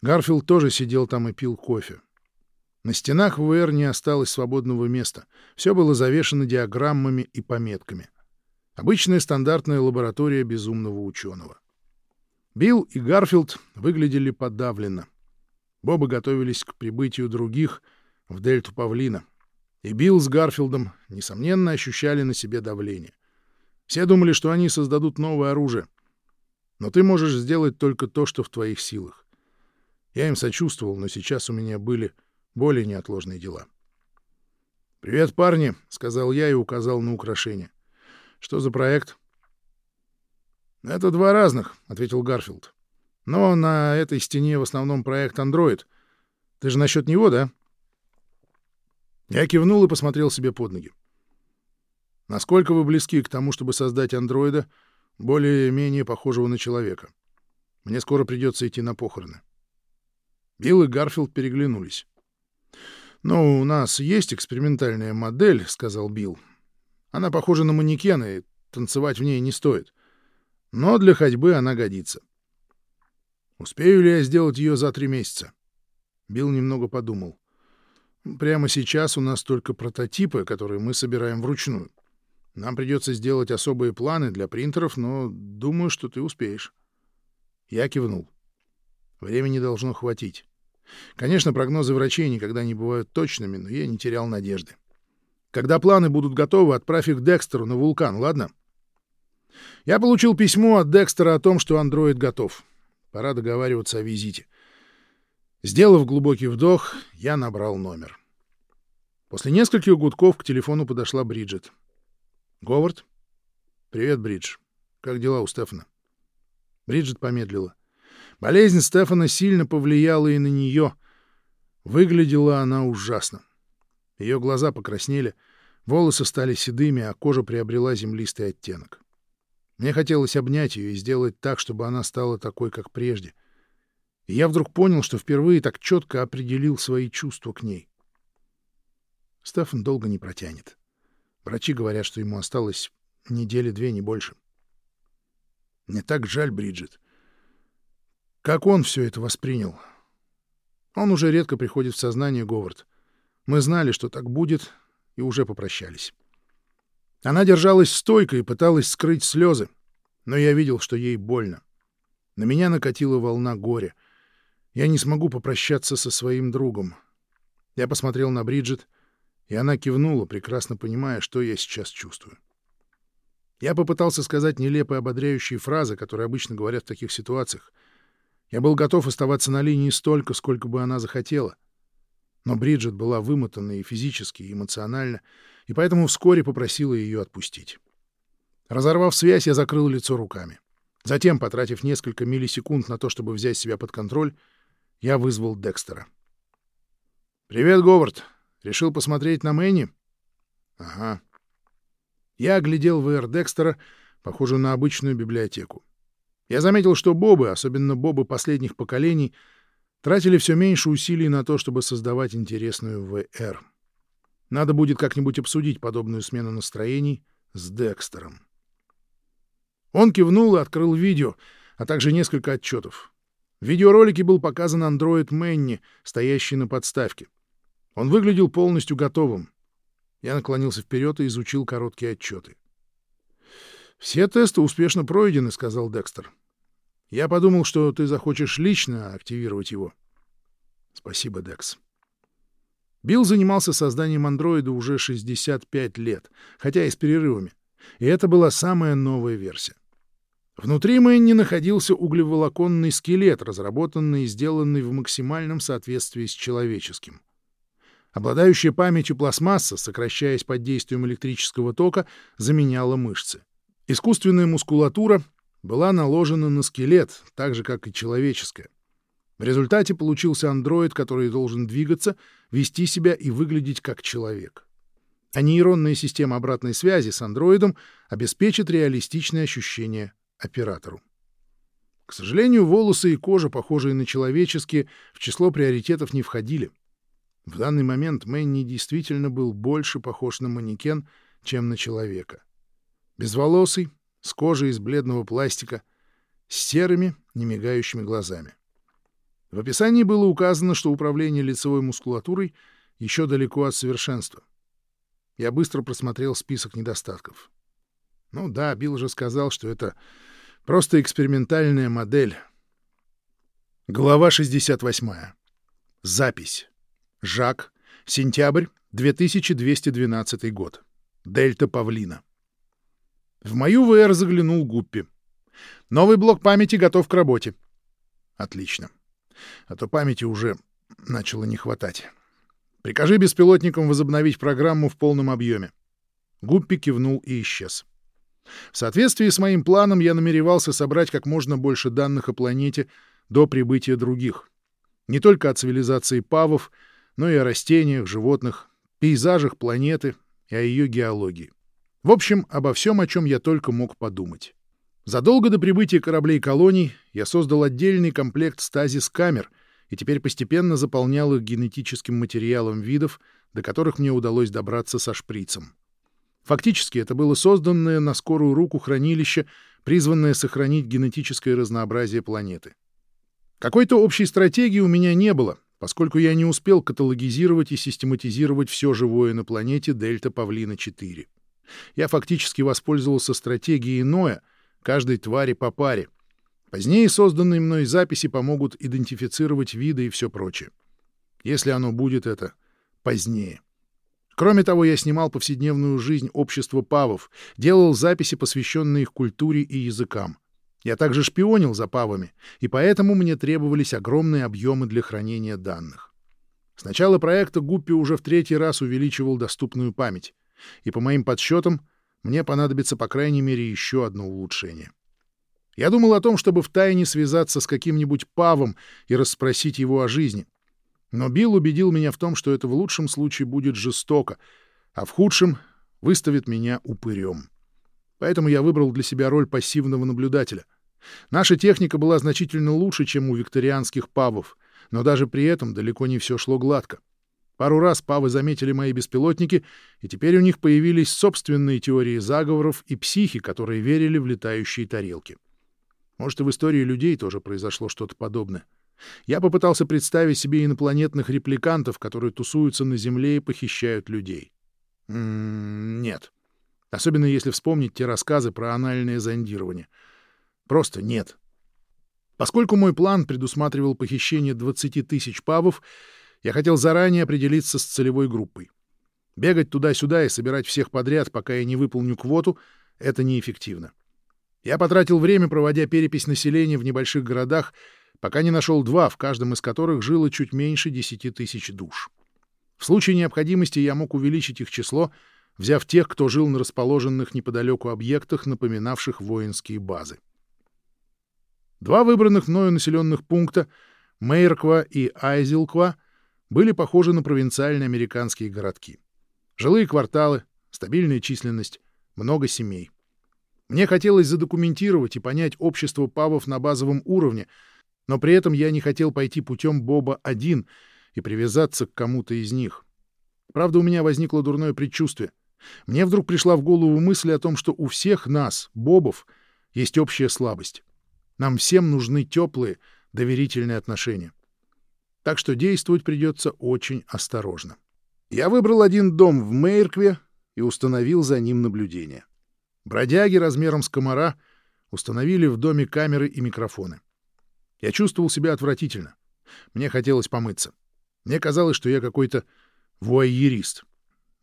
Гарфилд тоже сидел там и пил кофе. На стенах ВР не осталось свободного места. Все было завешено диаграммами и пометками. Обычная стандартная лаборатория безумного ученого. Билл и Гарфилд выглядели подавленно. Бобы готовились к прибытию других в дельту Павлина — и Билл с Гарфилдом, несомненно, ощущали на себе давление. Все думали, что они создадут новое оружие. Но ты можешь сделать только то, что в твоих силах. Я им сочувствовал, но сейчас у меня были более неотложные дела. «Привет, парни», — сказал я и указал на украшение. «Что за проект?» «Это два разных», — ответил Гарфилд. «Но на этой стене в основном проект Android. Ты же насчет него, да? Я кивнул и посмотрел себе под ноги. Насколько вы близки к тому, чтобы создать андроида, более-менее похожего на человека? Мне скоро придется идти на похороны. Билл и Гарфилд переглянулись. «Ну, у нас есть экспериментальная модель», — сказал Билл. «Она похожа на манекен, и танцевать в ней не стоит. Но для ходьбы она годится. Успею ли я сделать ее за три месяца?» Билл немного подумал. «Прямо сейчас у нас только прототипы, которые мы собираем вручную. Нам придется сделать особые планы для принтеров, но думаю, что ты успеешь». Я кивнул. Времени должно хватить. Конечно, прогнозы врачей никогда не бывают точными, но я не терял надежды. Когда планы будут готовы, отправь их Декстеру на вулкан, ладно? Я получил письмо от Декстера о том, что андроид готов. Пора договариваться о визите. Сделав глубокий вдох, я набрал номер. После нескольких гудков к телефону подошла Бриджит. «Говард?» «Привет, Бридж. Как дела у Стефана?» Бриджит помедлила. Болезнь Стефана сильно повлияла и на нее. Выглядела она ужасно. Ее глаза покраснели, волосы стали седыми, а кожа приобрела землистый оттенок. Мне хотелось обнять ее и сделать так, чтобы она стала такой, как прежде. И я вдруг понял, что впервые так четко определил свои чувства к ней. Стефан долго не протянет. Врачи говорят, что ему осталось недели две, не больше. Мне так жаль, Бриджит. Как он все это воспринял? Он уже редко приходит в сознание, Говард. Мы знали, что так будет, и уже попрощались. Она держалась стойко и пыталась скрыть слезы, но я видел, что ей больно. На меня накатила волна горя. Я не смогу попрощаться со своим другом. Я посмотрел на Бриджит, и она кивнула, прекрасно понимая, что я сейчас чувствую. Я попытался сказать нелепые ободряющие фразы, которые обычно говорят в таких ситуациях — я был готов оставаться на линии столько, сколько бы она захотела. Но Бриджит была вымотана и физически, и эмоционально, и поэтому вскоре попросила ее отпустить. Разорвав связь, я закрыл лицо руками. Затем, потратив несколько миллисекунд на то, чтобы взять себя под контроль, я вызвал Декстера. «Привет, Говард. Решил посмотреть на Мэнни?» «Ага». Я оглядел ВР Декстера, похожую на обычную библиотеку. Я заметил, что бобы, особенно бобы последних поколений, тратили все меньше усилий на то, чтобы создавать интересную ВР. Надо будет как-нибудь обсудить подобную смену настроений с Декстером. Он кивнул и открыл видео, а также несколько отчетов. В видеоролике был показан андроид Мэнни, стоящий на подставке. Он выглядел полностью готовым. Я наклонился вперед и изучил короткие отчеты. «Все тесты успешно пройдены», — сказал Декстер. «Я подумал, что ты захочешь лично активировать его». «Спасибо, Декс». Билл занимался созданием андроида уже 65 лет, хотя и с перерывами. И это была самая новая версия. Внутри Мэнни находился углеволоконный скелет, разработанный и сделанный в максимальном соответствии с человеческим. Обладающая памятью пластмасса, сокращаясь под действием электрического тока, заменяла мышцы. Искусственная мускулатура была наложена на скелет, так же, как и человеческая. В результате получился андроид, который должен двигаться, вести себя и выглядеть как человек. А нейронная система обратной связи с андроидом обеспечит реалистичное ощущение оператору. К сожалению, волосы и кожа, похожие на человеческие, в число приоритетов не входили. В данный момент Мэнни действительно был больше похож на манекен, чем на человека. Безволосый, с кожей из бледного пластика, с серыми, немигающими глазами. В описании было указано, что управление лицевой мускулатурой еще далеко от совершенства. Я быстро просмотрел список недостатков. Ну да, Билл же сказал, что это просто экспериментальная модель. Глава 68. Запись. Жак. Сентябрь 2212 год. Дельта Павлина. В мою ВР заглянул Гуппи. Новый блок памяти готов к работе. Отлично. А то памяти уже начало не хватать. Прикажи беспилотникам возобновить программу в полном объеме. Гуппи кивнул и исчез. В соответствии с моим планом я намеревался собрать как можно больше данных о планете до прибытия других. Не только о цивилизации павов, но и о растениях, животных, пейзажах планеты и о ее геологии. В общем, обо всем, о чем я только мог подумать. Задолго до прибытия кораблей колоний я создал отдельный комплект стазис-камер и теперь постепенно заполнял их генетическим материалом видов, до которых мне удалось добраться со шприцем. Фактически это было созданное на скорую руку хранилище, призванное сохранить генетическое разнообразие планеты. Какой-то общей стратегии у меня не было, поскольку я не успел каталогизировать и систематизировать все живое на планете Дельта Павлина-4. Я фактически воспользовался стратегией Ноя, каждой твари по паре. Позднее созданные мной записи помогут идентифицировать виды и все прочее. Если оно будет это позднее. Кроме того, я снимал повседневную жизнь общества павов, делал записи, посвященные их культуре и языкам. Я также шпионил за павами, и поэтому мне требовались огромные объемы для хранения данных. С начала проекта Гуппи уже в третий раз увеличивал доступную память, и по моим подсчетам мне понадобится по крайней мере еще одно улучшение. Я думал о том, чтобы втайне связаться с каким-нибудь павом и расспросить его о жизни. Но Билл убедил меня в том, что это в лучшем случае будет жестоко, а в худшем выставит меня упырем. Поэтому я выбрал для себя роль пассивного наблюдателя. Наша техника была значительно лучше, чем у викторианских павов, но даже при этом далеко не все шло гладко. Пару раз павы заметили мои беспилотники, и теперь у них появились собственные теории заговоров и психи, которые верили в летающие тарелки. Может, и в истории людей тоже произошло что-то подобное. Я попытался представить себе инопланетных репликантов, которые тусуются на Земле и похищают людей. М -м нет. Особенно если вспомнить те рассказы про анальное зондирование. Просто нет. Поскольку мой план предусматривал похищение 20 тысяч павов, я хотел заранее определиться с целевой группой. Бегать туда-сюда и собирать всех подряд, пока я не выполню квоту, это неэффективно. Я потратил время, проводя перепись населения в небольших городах, пока не нашел два, в каждом из которых жило чуть меньше 10 тысяч душ. В случае необходимости я мог увеличить их число, взяв тех, кто жил на расположенных неподалеку объектах, напоминавших воинские базы. Два выбранных мною населенных пункта, Мейрква и Айзилква, были похожи на провинциальные американские городки. Жилые кварталы, стабильная численность, много семей. Мне хотелось задокументировать и понять общество павов на базовом уровне, но при этом я не хотел пойти путем Боба один и привязаться к кому-то из них. Правда, у меня возникло дурное предчувствие. Мне вдруг пришла в голову мысль о том, что у всех нас, Бобов, есть общая слабость. Нам всем нужны теплые, доверительные отношения так что действовать придется очень осторожно. Я выбрал один дом в Мейркве и установил за ним наблюдение. Бродяги размером с комара установили в доме камеры и микрофоны. Я чувствовал себя отвратительно. Мне хотелось помыться. Мне казалось, что я какой-то вуайерист.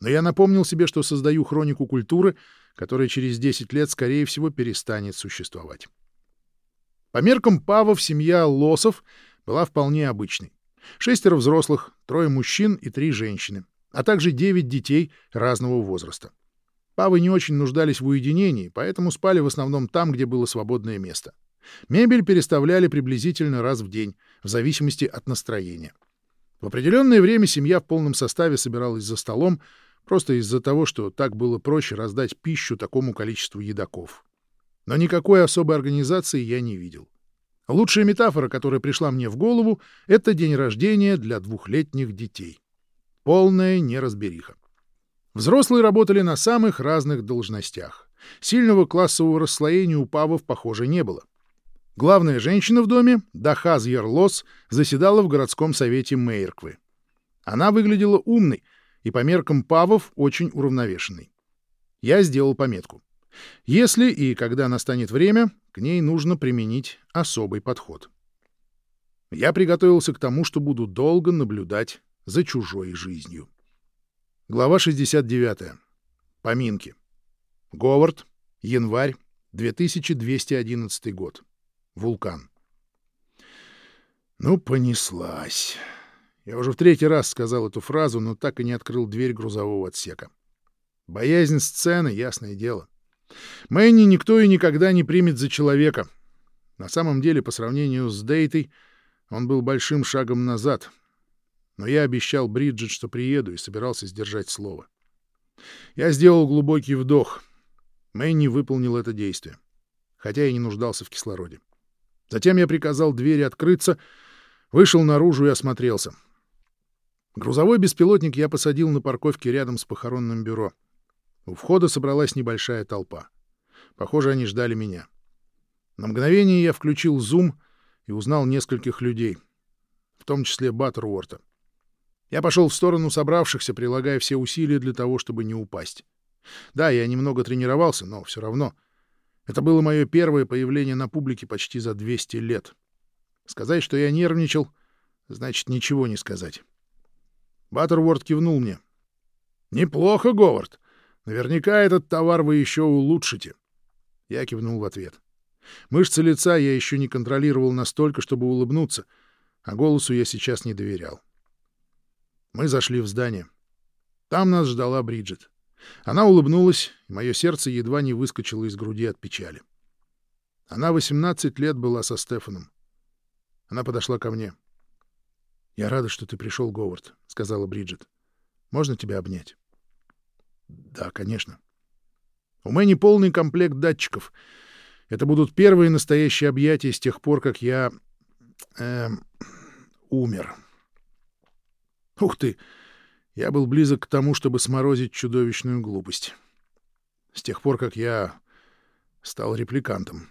Но я напомнил себе, что создаю хронику культуры, которая через 10 лет, скорее всего, перестанет существовать. По меркам Павов семья Лосов была вполне обычной. Шестеро взрослых, трое мужчин и три женщины, а также девять детей разного возраста. Павы не очень нуждались в уединении, поэтому спали в основном там, где было свободное место. Мебель переставляли приблизительно раз в день, в зависимости от настроения. В определенное время семья в полном составе собиралась за столом, просто из-за того, что так было проще раздать пищу такому количеству едоков. Но никакой особой организации я не видел. Лучшая метафора, которая пришла мне в голову, — это день рождения для двухлетних детей. Полная неразбериха. Взрослые работали на самых разных должностях. Сильного классового расслоения у павов, похоже, не было. Главная женщина в доме, Дахаз Ярлос, заседала в городском совете Мейрквы. Она выглядела умной и по меркам павов очень уравновешенной. Я сделал пометку. Если и когда настанет время, к ней нужно применить особый подход. Я приготовился к тому, что буду долго наблюдать за чужой жизнью. Глава 69. Поминки. Говард. Январь. 2211 год. Вулкан. Ну, понеслась. Я уже в третий раз сказал эту фразу, но так и не открыл дверь грузового отсека. Боязнь сцены, ясное дело. Мэнни никто и никогда не примет за человека. На самом деле, по сравнению с Дейтой, Он был большим шагом назад, но я обещал Бриджит, что приеду, и собирался сдержать слово. Я сделал глубокий вдох. Мэнни выполнил это действие, хотя и не нуждался в кислороде. Затем я приказал двери открыться, вышел наружу и осмотрелся. Грузовой беспилотник я посадил на парковке рядом с похоронным бюро. У входа собралась небольшая толпа. Похоже, они ждали меня. На мгновение я включил зум и узнал нескольких людей, в том числе Баттеруорта. Я пошел в сторону собравшихся, прилагая все усилия для того, чтобы не упасть. Да, я немного тренировался, но все равно. Это было мое первое появление на публике почти за 200 лет. Сказать, что я нервничал, значит ничего не сказать. Баттерворд кивнул мне. «Неплохо, Говард. Наверняка этот товар вы еще улучшите». Я кивнул в ответ. Мышцы лица я еще не контролировал настолько, чтобы улыбнуться, а голосу я сейчас не доверял. Мы зашли в здание. Там нас ждала Бриджит. Она улыбнулась, и мое сердце едва не выскочило из груди от печали. Она 18 лет была со Стефаном. Она подошла ко мне. «Я рада, что ты пришел, Говард», — сказала Бриджит. «Можно тебя обнять?» «Да, конечно». «У Мэнни полный комплект датчиков. Это будут первые настоящие объятия с тех пор, как я... Э, умер». «Ух ты! Я был близок к тому, чтобы сморозить чудовищную глупость. С тех пор, как я стал репликантом.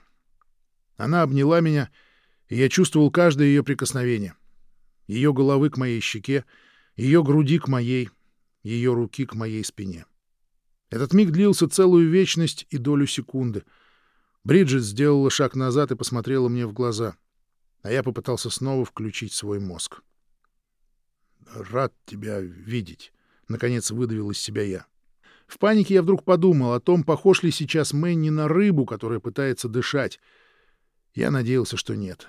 Она обняла меня, и я чувствовал каждое ее прикосновение. Ее головы к моей щеке, ее груди к моей, ее руки к моей спине. Этот миг длился целую вечность и долю секунды. Бриджит сделала шаг назад и посмотрела мне в глаза, а я попытался снова включить свой мозг рад тебя видеть», — наконец выдавил из себя я. В панике я вдруг подумал о том, похож ли сейчас Мэнни на рыбу, которая пытается дышать. Я надеялся, что нет.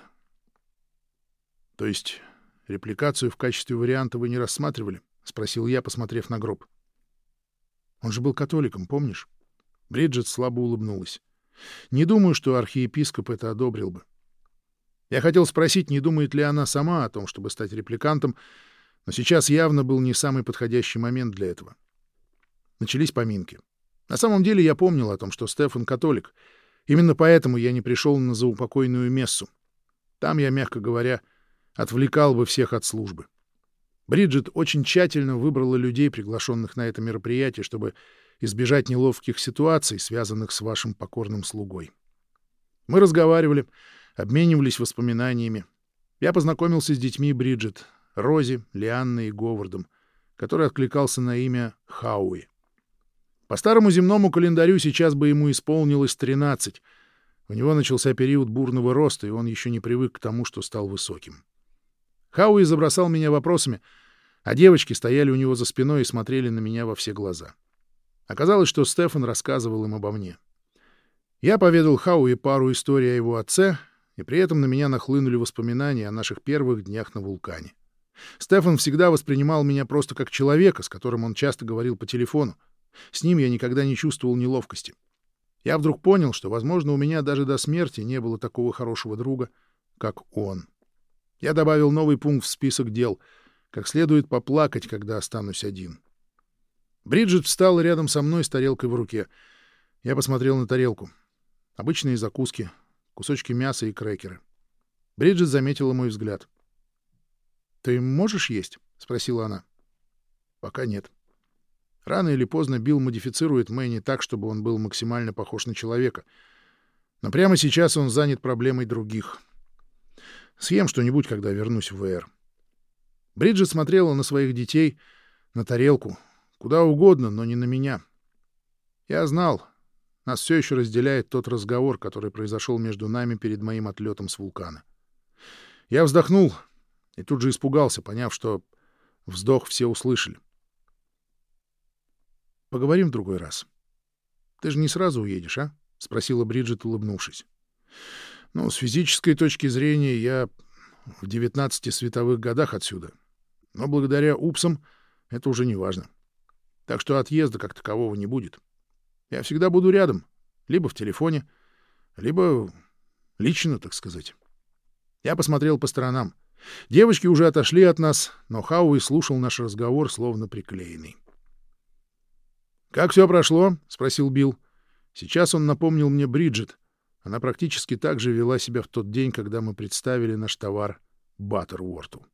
— То есть репликацию в качестве варианта вы не рассматривали? — спросил я, посмотрев на гроб. — Он же был католиком, помнишь? Бриджит слабо улыбнулась. — Не думаю, что архиепископ это одобрил бы. Я хотел спросить, не думает ли она сама о том, чтобы стать репликантом, но сейчас явно был не самый подходящий момент для этого. Начались поминки. На самом деле я помнил о том, что Стефан католик. Именно поэтому я не пришел на заупокойную мессу. Там я, мягко говоря, отвлекал бы всех от службы. Бриджит очень тщательно выбрала людей, приглашенных на это мероприятие, чтобы избежать неловких ситуаций, связанных с вашим покорным слугой. Мы разговаривали, обменивались воспоминаниями. Я познакомился с детьми Бриджит, Рози, Лианной и Говардом, который откликался на имя Хауи. По старому земному календарю сейчас бы ему исполнилось 13. У него начался период бурного роста, и он еще не привык к тому, что стал высоким. Хауи забросал меня вопросами, а девочки стояли у него за спиной и смотрели на меня во все глаза. Оказалось, что Стефан рассказывал им обо мне. Я поведал Хауи пару историй о его отце, и при этом на меня нахлынули воспоминания о наших первых днях на вулкане. Стефан всегда воспринимал меня просто как человека, с которым он часто говорил по телефону. С ним я никогда не чувствовал неловкости. Я вдруг понял, что, возможно, у меня даже до смерти не было такого хорошего друга, как он. Я добавил новый пункт в список дел — как следует поплакать, когда останусь один. Бриджит встала рядом со мной с тарелкой в руке. Я посмотрел на тарелку. Обычные закуски, кусочки мяса и крекеры. Бриджит заметила мой взгляд. «Ты можешь есть?» — спросила она. «Пока нет». Рано или поздно Билл модифицирует Мэнни так, чтобы он был максимально похож на человека. Но прямо сейчас он занят проблемой других. Съем что-нибудь, когда вернусь в ВР. Бриджит смотрела на своих детей, на тарелку, куда угодно, но не на меня. Я знал, нас все еще разделяет тот разговор, который произошел между нами перед моим отлетом с вулкана. Я вздохнул — и тут же испугался, поняв, что вздох все услышали. «Поговорим в другой раз. Ты же не сразу уедешь, а?» — спросила Бриджит, улыбнувшись. «Ну, с физической точки зрения я в девятнадцати световых годах отсюда. Но благодаря упсам это уже не важно. Так что отъезда как такового не будет. Я всегда буду рядом, либо в телефоне, либо лично, так сказать». Я посмотрел по сторонам — Девочки уже отошли от нас, но Хауи слушал наш разговор, словно приклеенный. «Как все прошло?» — спросил Билл. Сейчас он напомнил мне Бриджит. Она практически так же вела себя в тот день, когда мы представили наш товар Баттерворту.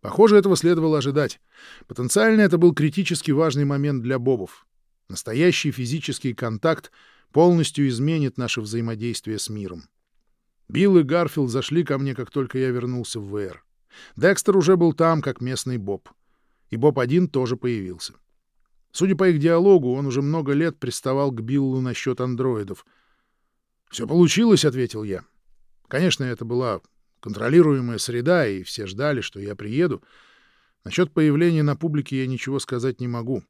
Похоже, этого следовало ожидать. Потенциально это был критически важный момент для бобов. Настоящий физический контакт полностью изменит наше взаимодействие с миром. Билл и Гарфилд зашли ко мне, как только я вернулся в ВР. Декстер уже был там, как местный Боб. И Боб-1 тоже появился. Судя по их диалогу, он уже много лет приставал к Биллу насчет андроидов. «Все получилось», — ответил я. Конечно, это была контролируемая среда, и все ждали, что я приеду. Насчет появления на публике я ничего сказать не могу.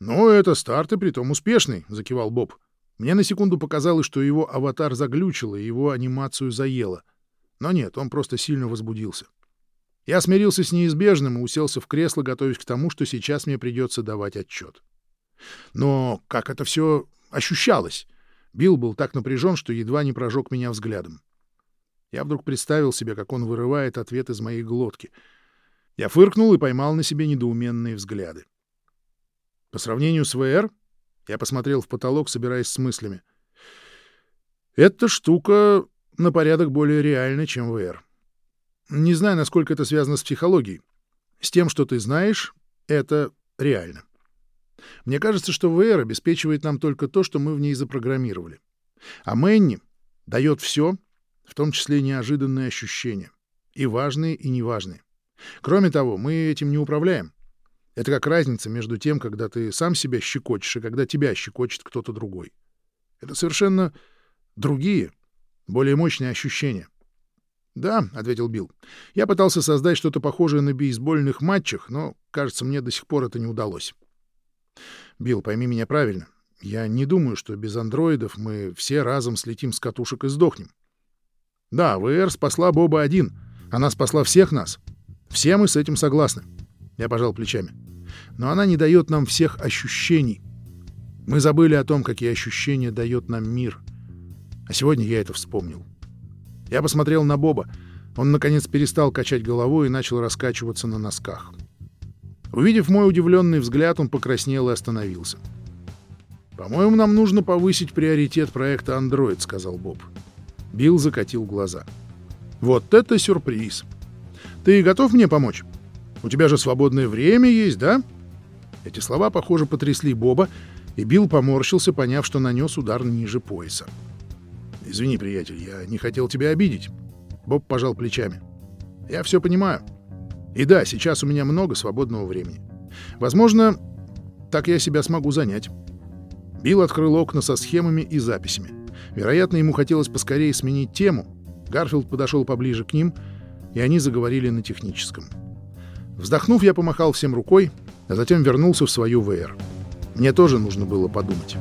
«Ну, это старт, и притом успешный», — закивал Боб. Мне на секунду показалось, что его аватар заглючило, и его анимацию заело. Но нет, он просто сильно возбудился. Я смирился с неизбежным и уселся в кресло, готовясь к тому, что сейчас мне придется давать отчет. Но как это все ощущалось? Билл был так напряжен, что едва не прожег меня взглядом. Я вдруг представил себе, как он вырывает ответ из моей глотки. Я фыркнул и поймал на себе недоуменные взгляды. По сравнению с ВР, я посмотрел в потолок, собираясь с мыслями. Эта штука на порядок более реальна, чем ВР. Не знаю, насколько это связано с психологией. С тем, что ты знаешь, это реально. Мне кажется, что VR обеспечивает нам только то, что мы в ней запрограммировали. А Мэнни дает все, в том числе неожиданные ощущения. И важные, и неважные. Кроме того, мы этим не управляем. Это как разница между тем, когда ты сам себя щекочешь, и когда тебя щекочет кто-то другой. Это совершенно другие, более мощные ощущения. «Да», — ответил Билл. «Я пытался создать что-то похожее на бейсбольных матчах, но, кажется, мне до сих пор это не удалось». «Билл, пойми меня правильно. Я не думаю, что без андроидов мы все разом слетим с катушек и сдохнем. Да, ВР спасла Боба один. Она спасла всех нас. Все мы с этим согласны». Я пожал плечами. «Но она не дает нам всех ощущений. Мы забыли о том, какие ощущения дает нам мир. А сегодня я это вспомнил». Я посмотрел на Боба. Он, наконец, перестал качать головой и начал раскачиваться на носках. Увидев мой удивленный взгляд, он покраснел и остановился. «По-моему, нам нужно повысить приоритет проекта Android», — сказал Боб. Билл закатил глаза. «Вот это сюрприз! Ты готов мне помочь? У тебя же свободное время есть, да?» Эти слова, похоже, потрясли Боба, и Билл поморщился, поняв, что нанес удар ниже пояса. «Извини, приятель, я не хотел тебя обидеть». Боб пожал плечами. «Я все понимаю. И да, сейчас у меня много свободного времени. Возможно, так я себя смогу занять». Билл открыл окна со схемами и записями. Вероятно, ему хотелось поскорее сменить тему. Гарфилд подошел поближе к ним, и они заговорили на техническом. Вздохнув, я помахал всем рукой, а затем вернулся в свою ВР. Мне тоже нужно было подумать.